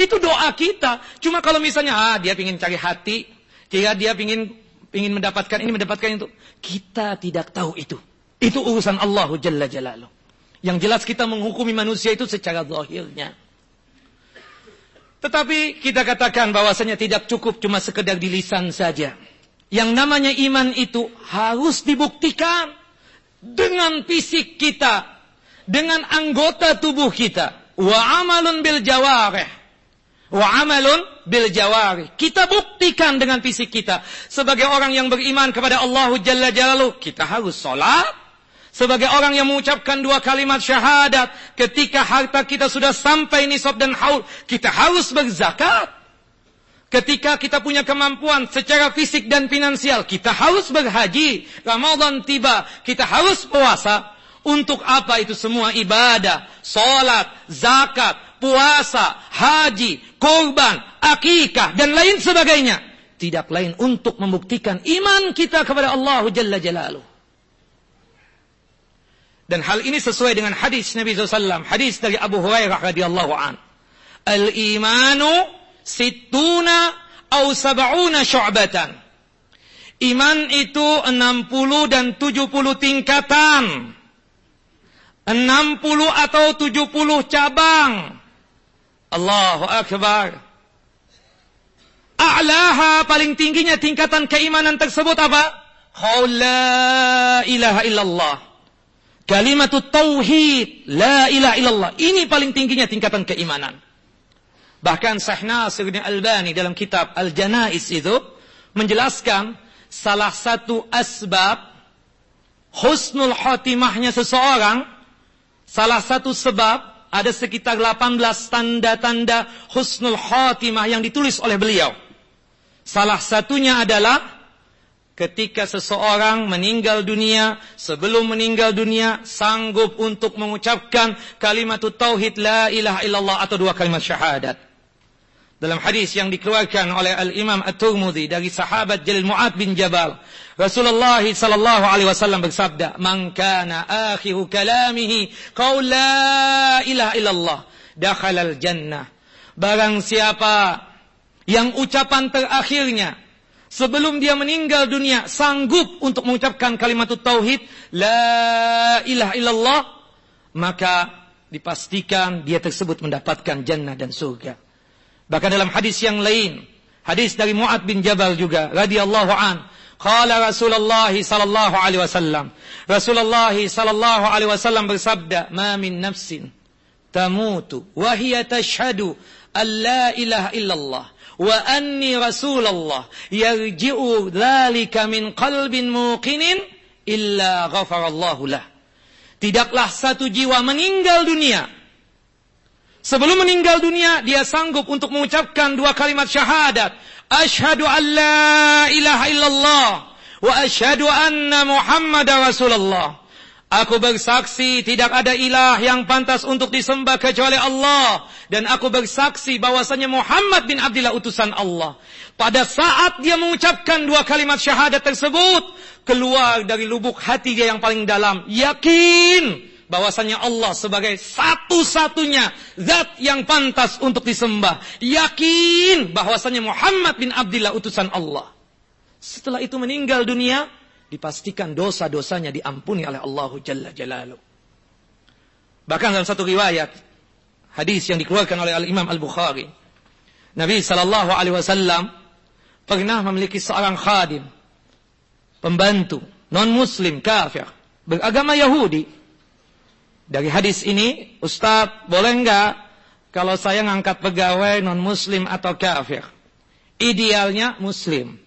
Itu doa kita. Cuma kalau misalnya ah dia ingin cari hati, kira dia ingin ingin mendapatkan ini mendapatkan itu, kita tidak tahu itu. Itu urusan Allah Jalla Jalaluh. Yang jelas kita menghukumi manusia itu secara zahirnya. Tetapi kita katakan bahwasanya tidak cukup cuma sekedar di lisan saja. Yang namanya iman itu harus dibuktikan dengan fisik kita, dengan anggota tubuh kita. Wa amalun bil jawarih. Wa amalun bil jawarih. Kita buktikan dengan fisik kita. Sebagai orang yang beriman kepada Allah Jalla Jalaluh, kita harus sholat, sebagai orang yang mengucapkan dua kalimat syahadat, ketika harta kita sudah sampai nisab dan haul, kita harus berzakat. Ketika kita punya kemampuan secara fisik dan finansial, kita harus berhaji. Ramadan tiba, kita harus puasa. Untuk apa itu semua ibadah, salat, zakat, puasa, haji, korban, akikah, dan lain sebagainya. Tidak lain untuk membuktikan iman kita kepada Allah Jalla Jalaluh. Dan hal ini sesuai dengan hadis Nabi SAW. Hadis dari Abu Hurairah radhiyallahu an. Al-imanu situna au sab'una syu'batan. Iman itu 60 dan 70 tingkatan. 60 atau 70 cabang. Allahu Akbar. A'laha paling tingginya tingkatan keimanan tersebut apa? Qaul la ilaha illallah. Kalimat tauhid, la ilaha illallah. Ini paling tingginya tingkatan keimanan. Bahkan Syekh bin Albani dalam kitab Al-Janais itu menjelaskan salah satu asbab husnul khotimahnya seseorang, salah satu sebab ada sekitar 18 tanda-tanda husnul khotimah yang ditulis oleh beliau. Salah satunya adalah ketika seseorang meninggal dunia, sebelum meninggal dunia, sanggup untuk mengucapkan kalimat tauhid la ilaha illallah atau dua kalimat syahadat. Dalam hadis yang dikeluarkan oleh Al-Imam At-Tirmidzi dari sahabat Jalil Mu'ad bin Jabal, Rasulullah sallallahu alaihi wasallam bersabda, "Man kana akhiru kalamihi qaul la ilaha illallah, dakhala al-jannah." Barang siapa yang ucapan terakhirnya sebelum dia meninggal dunia sanggup untuk mengucapkan kalimat tauhid la ilaha illallah maka dipastikan dia tersebut mendapatkan jannah dan surga bahkan dalam hadis yang lain Hadis dari Mu'ad bin Jabal juga radhiyallahu an. Qala Rasulullah sallallahu alaihi wasallam. Rasulullah sallallahu alaihi wasallam bersabda, "Ma min nafsin tamutu wa hiya tashhadu an la ilaha illallah wa anni rasulullah yarji'u dhalika min qalbin muqinin illa ghafarallahu lah." Tidaklah satu jiwa meninggal dunia Sebelum meninggal dunia, dia sanggup untuk mengucapkan dua kalimat syahadat. Ashadu an la ilaha illallah. Wa ashadu anna Muhammad Rasulullah. Aku bersaksi tidak ada ilah yang pantas untuk disembah kecuali Allah. Dan aku bersaksi bahwasanya Muhammad bin Abdullah utusan Allah. Pada saat dia mengucapkan dua kalimat syahadat tersebut. Keluar dari lubuk hati dia yang paling dalam. Yakin bahwasanya Allah sebagai satu-satunya zat yang pantas untuk disembah. Yakin bahwasanya Muhammad bin Abdullah utusan Allah. Setelah itu meninggal dunia, dipastikan dosa-dosanya diampuni oleh Allah Jalla Jalaluh. Bahkan dalam satu riwayat hadis yang dikeluarkan oleh Al Imam Al Bukhari, Nabi Shallallahu Alaihi Wasallam pernah memiliki seorang khadim, pembantu non Muslim kafir beragama Yahudi dari hadis ini, Ustaz, boleh enggak kalau saya ngangkat pegawai non-muslim atau kafir? Idealnya muslim.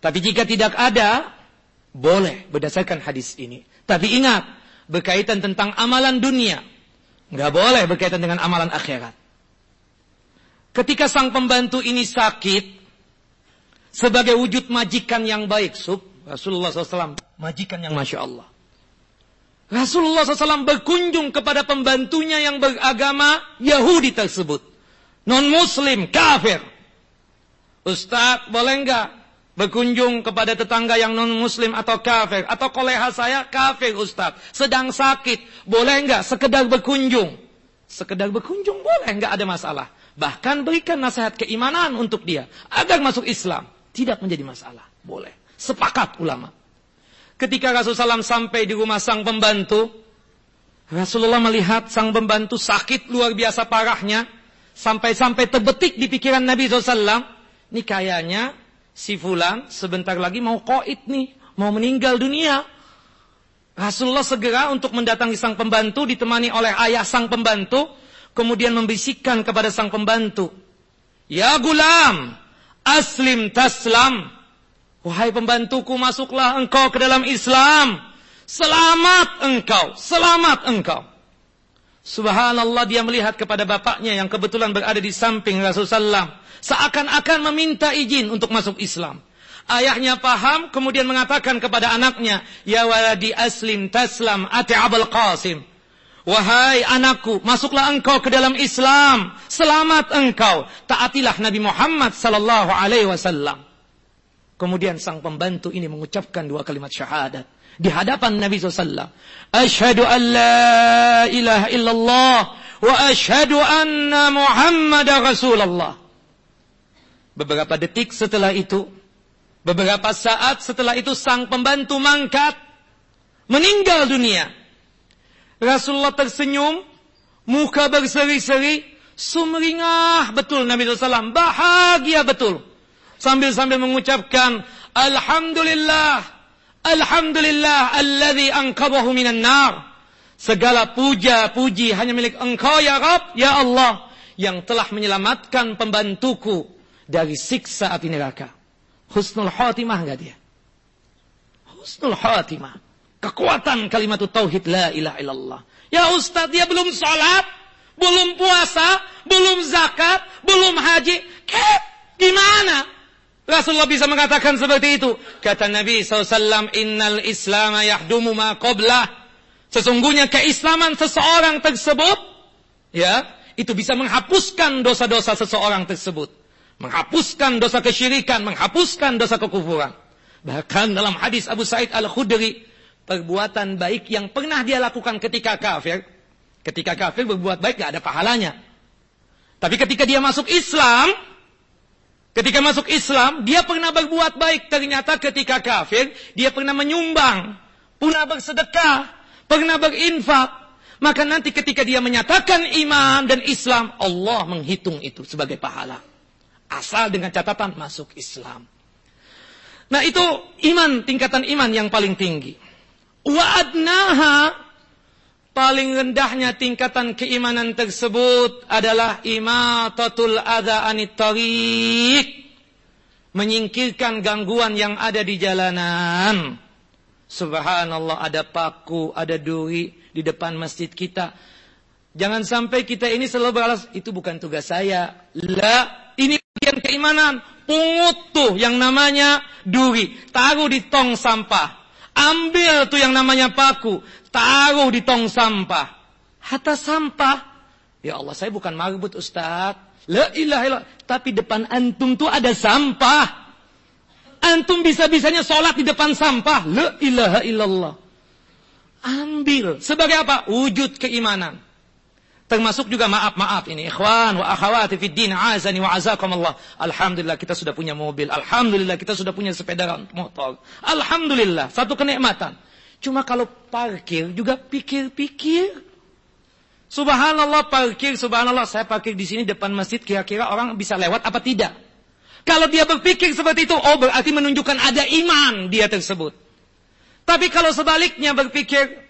Tapi jika tidak ada, boleh berdasarkan hadis ini. Tapi ingat, berkaitan tentang amalan dunia. Enggak boleh berkaitan dengan amalan akhirat. Ketika sang pembantu ini sakit, sebagai wujud majikan yang baik, sub, Rasulullah SAW, majikan yang Masya Allah. Rasulullah SAW berkunjung kepada pembantunya yang beragama Yahudi tersebut. Non-muslim, kafir. Ustaz, boleh enggak berkunjung kepada tetangga yang non-muslim atau kafir? Atau koleha saya kafir Ustaz, sedang sakit. Boleh enggak sekedar berkunjung? Sekedar berkunjung boleh, enggak ada masalah. Bahkan berikan nasihat keimanan untuk dia. Agar masuk Islam. Tidak menjadi masalah. Boleh. Sepakat ulama. Ketika Rasulullah SAW sampai di rumah sang pembantu, Rasulullah melihat sang pembantu sakit luar biasa parahnya, sampai-sampai terbetik di pikiran Nabi SAW, ini kayaknya si Fulan sebentar lagi mau koit nih, mau meninggal dunia. Rasulullah segera untuk mendatangi sang pembantu, ditemani oleh ayah sang pembantu, kemudian membisikkan kepada sang pembantu, Ya gulam, aslim taslam, Wahai pembantuku, masuklah engkau ke dalam Islam. Selamat engkau, selamat engkau. Subhanallah dia melihat kepada bapaknya yang kebetulan berada di samping Rasulullah seakan-akan meminta izin untuk masuk Islam. Ayahnya paham kemudian mengatakan kepada anaknya, "Ya waladi aslim taslam ati Abul Qasim." Wahai anakku, masuklah engkau ke dalam Islam. Selamat engkau. Taatilah Nabi Muhammad sallallahu alaihi wasallam. Kemudian sang pembantu ini mengucapkan dua kalimat syahadat di hadapan Nabi SAW. Ashhadu an la ilaha illallah wa ashhadu anna Muhammad Rasulullah. Beberapa detik setelah itu, beberapa saat setelah itu sang pembantu mangkat meninggal dunia. Rasulullah tersenyum, muka berseri-seri, sumringah betul Nabi SAW, bahagia betul sambil-sambil mengucapkan alhamdulillah alhamdulillah alladzi anqadhahu minan nar. Segala puja puji hanya milik engkau ya Rabb ya Allah yang telah menyelamatkan pembantuku dari siksa api neraka. Husnul khatimah enggak dia? Husnul khatimah. Kekuatan kalimat tauhid la ilaha illallah. Ya ustaz dia belum salat belum puasa belum zakat belum haji. Kep, gimana Rasulullah bisa mengatakan seperti itu. Kata Nabi SAW, Innal Islam yahdumu ma qablah. Sesungguhnya keislaman seseorang tersebut, ya, itu bisa menghapuskan dosa-dosa seseorang tersebut. Menghapuskan dosa kesyirikan, menghapuskan dosa kekufuran. Bahkan dalam hadis Abu Sa'id Al-Khudri, perbuatan baik yang pernah dia lakukan ketika kafir, ketika kafir berbuat baik gak ada pahalanya. Tapi ketika dia masuk Islam, Ketika masuk Islam, dia pernah berbuat baik. Ternyata ketika kafir, dia pernah menyumbang, pernah bersedekah, pernah berinfak. Maka nanti ketika dia menyatakan iman dan Islam, Allah menghitung itu sebagai pahala. Asal dengan catatan masuk Islam. Nah itu iman, tingkatan iman yang paling tinggi. Wa'adnaha paling rendahnya tingkatan keimanan tersebut adalah imatatul adha anit tariq. Menyingkirkan gangguan yang ada di jalanan. Subhanallah ada paku, ada duri di depan masjid kita. Jangan sampai kita ini selalu beralas, itu bukan tugas saya. La, ini bagian keimanan. Pungut tuh yang namanya duri. Taruh di tong sampah. Ambil tuh yang namanya paku. Taruh di tong sampah. Hatta sampah. Ya Allah, saya bukan marbut Ustaz. La ilaha illallah. Tapi depan antum tuh ada sampah. Antum bisa-bisanya sholat di depan sampah. La ilaha illallah. Ambil. Sebagai apa? Wujud keimanan. Termasuk juga maaf-maaf ini ikhwan wa akhawati fid din azani wa azakumullah. Alhamdulillah kita sudah punya mobil. Alhamdulillah kita sudah punya sepeda motor. Alhamdulillah satu kenikmatan. Cuma kalau parkir juga pikir-pikir. Subhanallah parkir, subhanallah saya parkir di sini depan masjid kira-kira orang bisa lewat apa tidak? Kalau dia berpikir seperti itu, oh berarti menunjukkan ada iman dia tersebut. Tapi kalau sebaliknya berpikir,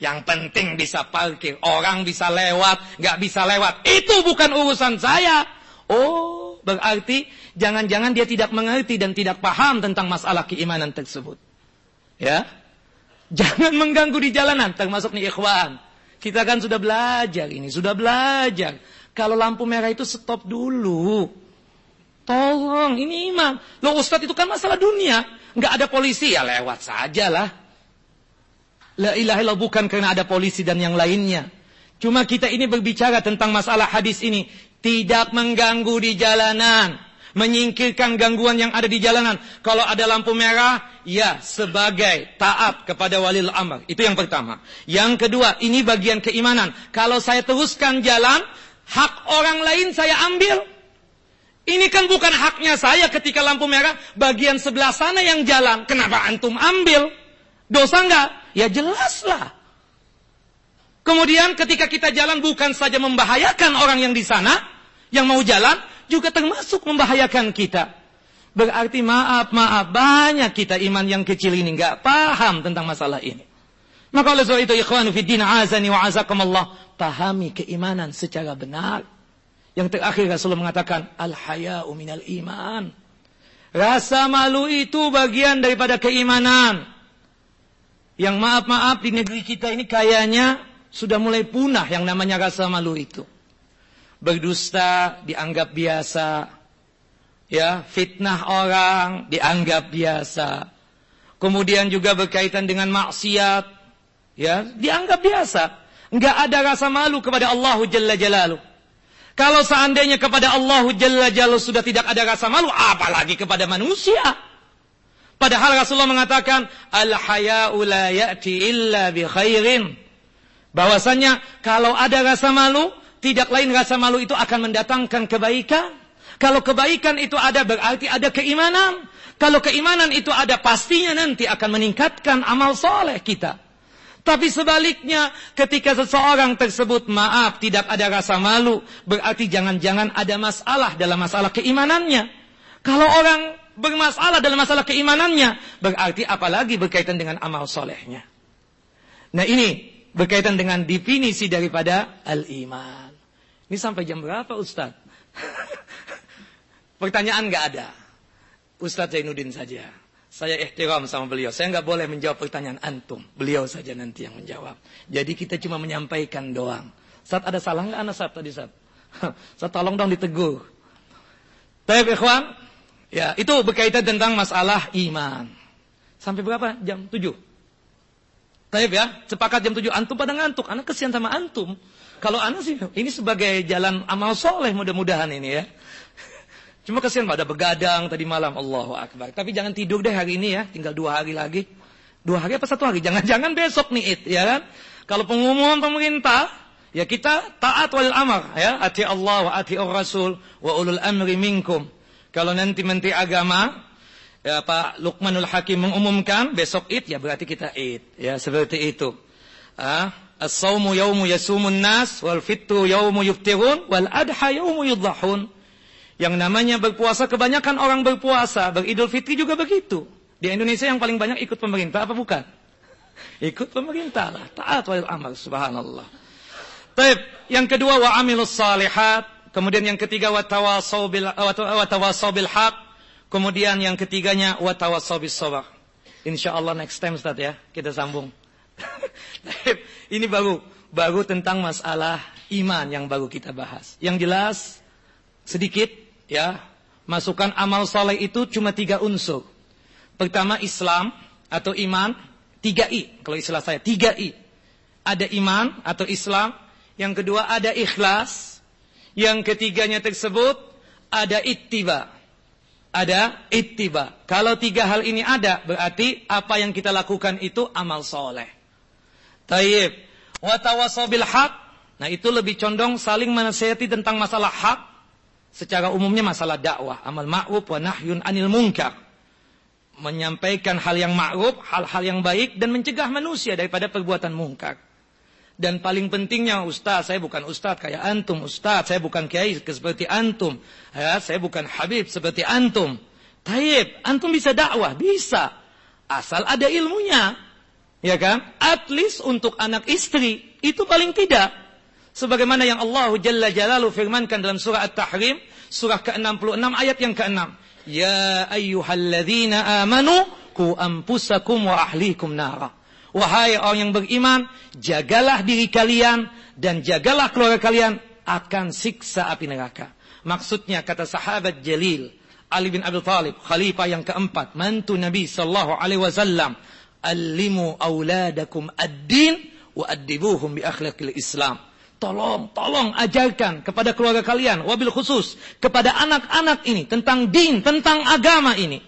yang penting bisa parkir. Orang bisa lewat, nggak bisa lewat. Itu bukan urusan saya. Oh, berarti jangan-jangan dia tidak mengerti dan tidak paham tentang masalah keimanan tersebut. Ya. Jangan mengganggu di jalanan, termasuk nih ikhwan. Kita kan sudah belajar ini, sudah belajar. Kalau lampu merah itu stop dulu. Tolong, ini iman. Loh Ustadz itu kan masalah dunia. Nggak ada polisi, ya lewat saja lah. La ilaha illallah bukan karena ada polisi dan yang lainnya. Cuma kita ini berbicara tentang masalah hadis ini. Tidak mengganggu di jalanan. Menyingkirkan gangguan yang ada di jalanan. Kalau ada lampu merah, ya sebagai taat kepada walil amr. Itu yang pertama. Yang kedua, ini bagian keimanan. Kalau saya teruskan jalan, hak orang lain saya ambil. Ini kan bukan haknya saya ketika lampu merah, bagian sebelah sana yang jalan. Kenapa antum ambil? Dosa enggak? Ya jelaslah. Kemudian ketika kita jalan bukan saja membahayakan orang yang di sana, yang mau jalan, juga termasuk membahayakan kita. Berarti maaf, maaf, banyak kita iman yang kecil ini nggak paham tentang masalah ini. Maka oleh sebab itu ikhwanu fi din azani wa azakumullah, pahami keimanan secara benar. Yang terakhir Rasulullah mengatakan al-haya'u minal iman. Rasa malu itu bagian daripada keimanan. Yang maaf-maaf di negeri kita ini kayaknya sudah mulai punah yang namanya rasa malu itu. Berdusta dianggap biasa. Ya, fitnah orang dianggap biasa. Kemudian juga berkaitan dengan maksiat. Ya, dianggap biasa. Enggak ada rasa malu kepada Allah Jalla Jalaluh. Kalau seandainya kepada Allah Jalla Jalaluh sudah tidak ada rasa malu, apalagi kepada manusia. Padahal Rasulullah mengatakan al-haya'u la ya'ti illa bi khairin. Bahwasanya kalau ada rasa malu, tidak lain rasa malu itu akan mendatangkan kebaikan. Kalau kebaikan itu ada berarti ada keimanan. Kalau keimanan itu ada pastinya nanti akan meningkatkan amal soleh kita. Tapi sebaliknya ketika seseorang tersebut maaf tidak ada rasa malu berarti jangan-jangan ada masalah dalam masalah keimanannya. Kalau orang bermasalah dalam masalah keimanannya, berarti apalagi berkaitan dengan amal solehnya. Nah ini berkaitan dengan definisi daripada al-iman. Ini sampai jam berapa Ustaz? Pertanyaan nggak ada. Ustaz Zainuddin saja. Saya ihtiram sama beliau. Saya nggak boleh menjawab pertanyaan antum. Beliau saja nanti yang menjawab. Jadi kita cuma menyampaikan doang. Saat ada salah nggak anak saat tadi saat? Saat tolong dong ditegur. Tapi ikhwan, Ya, itu berkaitan tentang masalah iman. Sampai berapa? Jam 7. Taib ya, sepakat jam 7. Antum pada ngantuk. Anak kesian sama antum. Kalau anak sih, ini sebagai jalan amal soleh mudah-mudahan ini ya. Cuma kesian pada begadang tadi malam. Allahu Akbar. Tapi jangan tidur deh hari ini ya. Tinggal dua hari lagi. Dua hari apa satu hari? Jangan-jangan besok nih it, ya kan? Kalau pengumuman pemerintah, ya kita taat wal amar ya. Ati Allah wa ati Rasul wa ulul amri minkum. Kalau nanti Menteri Agama ya Pak Lukmanul Hakim mengumumkan besok Id ya berarti kita Id ya seperti itu. Ah, as-saumu yaumu yasumun nas wal fitru yaumu yuftirun wal adha yaumu yudhahun. Yang namanya berpuasa, kebanyakan orang berpuasa, beridul fitri juga begitu. Di Indonesia yang paling banyak ikut pemerintah, apa bukan? Ikut pemerintah lah. Taat wa amal, subhanallah. Taib. Yang kedua, wa amilus salihat. Kemudian yang ketiga, wa tawasau bil, bil haq. Kemudian yang ketiganya, wa tawasau bis sabar. InsyaAllah next time Ustaz ya, kita sambung. Ini baru, baru tentang masalah iman yang baru kita bahas. Yang jelas, sedikit ya, masukkan amal soleh itu cuma tiga unsur. Pertama Islam atau iman, tiga I. Kalau istilah saya, tiga I. Ada iman atau Islam. Yang kedua ada ikhlas. Yang ketiganya tersebut ada ittiba. Ada ittiba. Kalau tiga hal ini ada, berarti apa yang kita lakukan itu amal soleh. Taib. Watawasobil haq. Nah itu lebih condong saling menasihati tentang masalah hak Secara umumnya masalah dakwah, amal ma'ruf wa nahyun anil munkar. Menyampaikan hal yang ma'ruf, hal-hal yang baik dan mencegah manusia daripada perbuatan mungkar. Dan paling pentingnya ustaz, saya bukan ustaz kayak antum, ustaz, saya bukan kiai seperti antum. Ya, saya bukan habib seperti antum. Taib, antum bisa dakwah, bisa. Asal ada ilmunya. Ya kan? At least untuk anak istri, itu paling tidak Sebagaimana yang Allah Jalla Jalalu firmankan dalam surah At-Tahrim, surah ke-66 ayat yang ke-6. Ya ayyuhalladzina amanu ku ampusakum wa ahlikum nara. Wahai orang yang beriman, jagalah diri kalian dan jagalah keluarga kalian akan siksa api neraka. Maksudnya kata sahabat Jalil Ali bin Abi Thalib, khalifah yang keempat, mantu Nabi sallallahu alaihi wasallam, "Allimu auladakum ad-din wa addibuhum bi akhlaqil Islam." Tolong, tolong ajarkan kepada keluarga kalian, wabil khusus, kepada anak-anak ini, tentang din, tentang agama ini.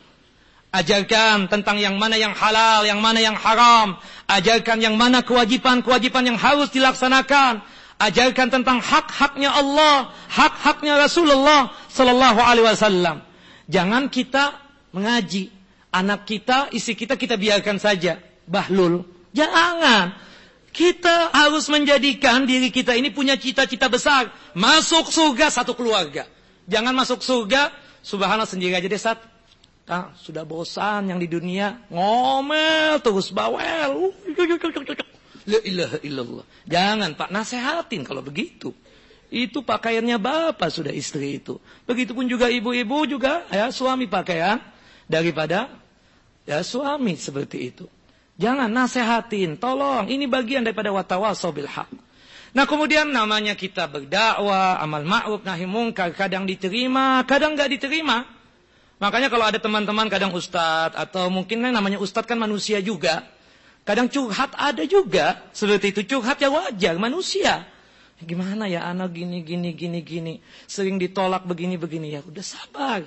Ajarkan tentang yang mana yang halal, yang mana yang haram. Ajarkan yang mana kewajiban-kewajiban yang harus dilaksanakan. Ajarkan tentang hak-haknya Allah, hak-haknya Rasulullah Sallallahu Alaihi Wasallam. Jangan kita mengaji anak kita, isi kita kita biarkan saja bahlul. Jangan. Kita harus menjadikan diri kita ini punya cita-cita besar. Masuk surga satu keluarga. Jangan masuk surga, subhanallah sendiri aja deh, Sat. Ah, sudah bosan yang di dunia. Ngomel terus, bawel. La ilaha illallah. Jangan, Pak, nasehatin kalau begitu. Itu pakaiannya bapak sudah istri itu. Begitupun juga ibu-ibu juga ya suami pakaian daripada ya suami seperti itu. Jangan nasehatin, tolong. Ini bagian daripada watawasau bil haq. Nah kemudian namanya kita berdakwah, amal ma'ruf, nahi mungkar, kadang diterima, kadang nggak diterima. Makanya kalau ada teman-teman kadang ustadz atau mungkin namanya ustadz kan manusia juga. Kadang curhat ada juga seperti itu curhat ya wajar manusia. Gimana ya anak gini gini gini gini sering ditolak begini begini ya udah sabar.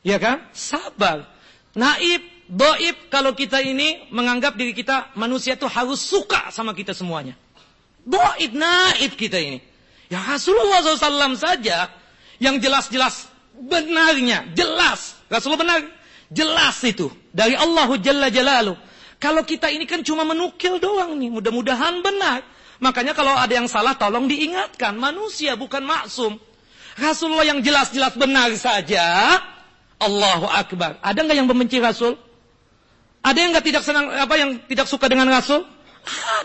Ya kan? Sabar. Naib Doib kalau kita ini menganggap diri kita manusia itu harus suka sama kita semuanya. Doib, naib kita ini. Ya Rasulullah SAW saja yang jelas-jelas benarnya, jelas. Rasulullah benar, jelas itu. Dari Allah Jalla Jalalu. Kalau kita ini kan cuma menukil doang nih, mudah-mudahan benar. Makanya kalau ada yang salah tolong diingatkan. Manusia bukan maksum. Rasulullah yang jelas-jelas benar saja. Allahu Akbar. Ada nggak yang membenci Rasul? Ada yang nggak tidak senang apa yang tidak suka dengan Rasul?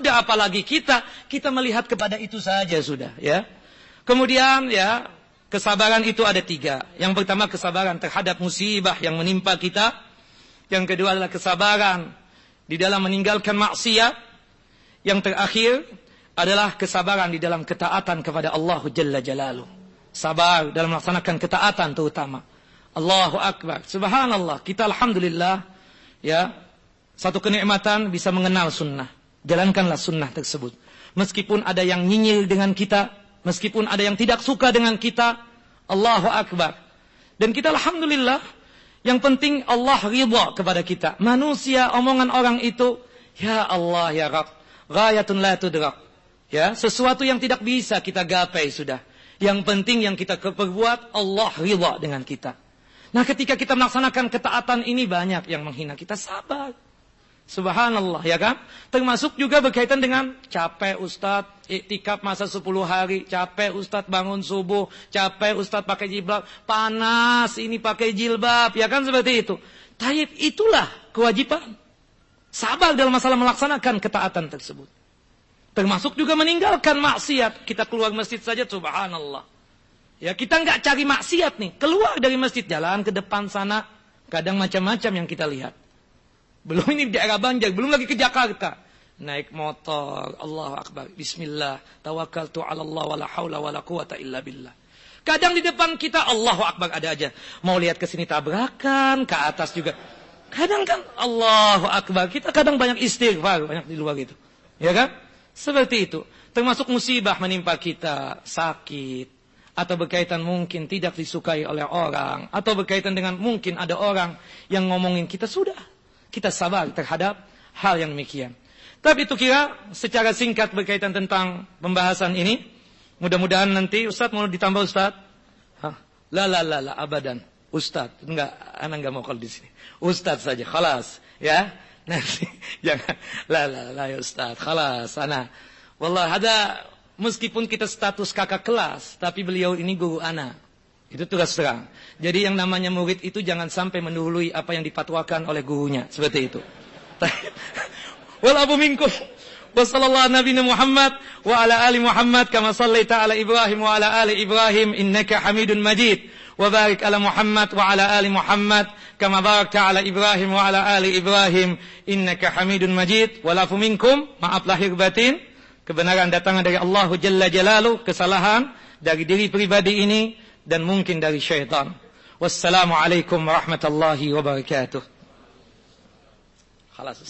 Ada apalagi kita kita melihat kepada itu saja sudah ya. Kemudian ya kesabaran itu ada tiga. Yang pertama kesabaran terhadap musibah yang menimpa kita. Yang kedua adalah kesabaran di dalam meninggalkan maksiat. Yang terakhir adalah kesabaran di dalam ketaatan kepada Allah Jalla Jalaluh. Sabar dalam melaksanakan ketaatan terutama. Allahu Akbar. Subhanallah. Kita Alhamdulillah ya satu kenikmatan bisa mengenal sunnah. Jalankanlah sunnah tersebut. Meskipun ada yang nyinyir dengan kita, meskipun ada yang tidak suka dengan kita, Allahu Akbar. Dan kita Alhamdulillah, yang penting Allah ridha kepada kita. Manusia, omongan orang itu, Ya Allah, Ya Rab, gayatun la tudrak. Ya, sesuatu yang tidak bisa kita gapai sudah. Yang penting yang kita perbuat, Allah ridha dengan kita. Nah ketika kita melaksanakan ketaatan ini banyak yang menghina kita sabar. Subhanallah, ya kan? Termasuk juga berkaitan dengan capek Ustadz, iktikaf masa 10 hari, capek Ustadz bangun subuh, capek Ustadz pakai jilbab, panas ini pakai jilbab, ya kan seperti itu. Taib itulah kewajiban. Sabar dalam masalah melaksanakan ketaatan tersebut. Termasuk juga meninggalkan maksiat. Kita keluar masjid saja, subhanallah. Ya kita nggak cari maksiat nih. Keluar dari masjid, jalan ke depan sana. Kadang macam-macam yang kita lihat. Belum ini di daerah Banjar, belum lagi ke Jakarta. Naik motor, Allah Akbar, Bismillah, tawakal tu ala Allah, wala hawla wala quwata illa billah. Kadang di depan kita Allah Akbar ada aja. Mau lihat ke sini tabrakan, ke atas juga. Kadang kan Allahu Akbar. Kita kadang banyak istighfar, banyak di luar itu. Ya kan? Seperti itu. Termasuk musibah menimpa kita, sakit, atau berkaitan mungkin tidak disukai oleh orang, atau berkaitan dengan mungkin ada orang yang ngomongin kita sudah. Kita sabar terhadap hal yang demikian. Tapi itu kira secara singkat berkaitan tentang pembahasan ini. Mudah-mudahan nanti Ustaz mau ditambah Ustaz. Hah? La la la abadan. Ustaz, enggak, anak enggak mau kalau di sini. Ustaz saja, khalas, ya. Nanti jangan la la la ya Ustaz, khalas ana. Wallah ada meskipun kita status kakak kelas, tapi beliau ini guru ana. Itu tugas terang. Jadi yang namanya murid itu jangan sampai mendahului apa yang dipatwakan oleh gurunya. Seperti itu. Wal abu minkum. Wa sallallahu nabi Muhammad wa ala ali Muhammad kama sallaita ala Ibrahim wa ala ali Ibrahim innaka Hamidun Majid. Wa barik ala Muhammad wa ala ali Muhammad kama barakta ala Ibrahim wa ala ali Ibrahim innaka Hamidun Majid walafu minkum maaf lahir batin kebenaran datangnya dari Allah Jalla Jalalu kesalahan dari diri pribadi ini dan mungkin dari syaitan wassalamualaikum warahmatullahi wabarakatuh Khalas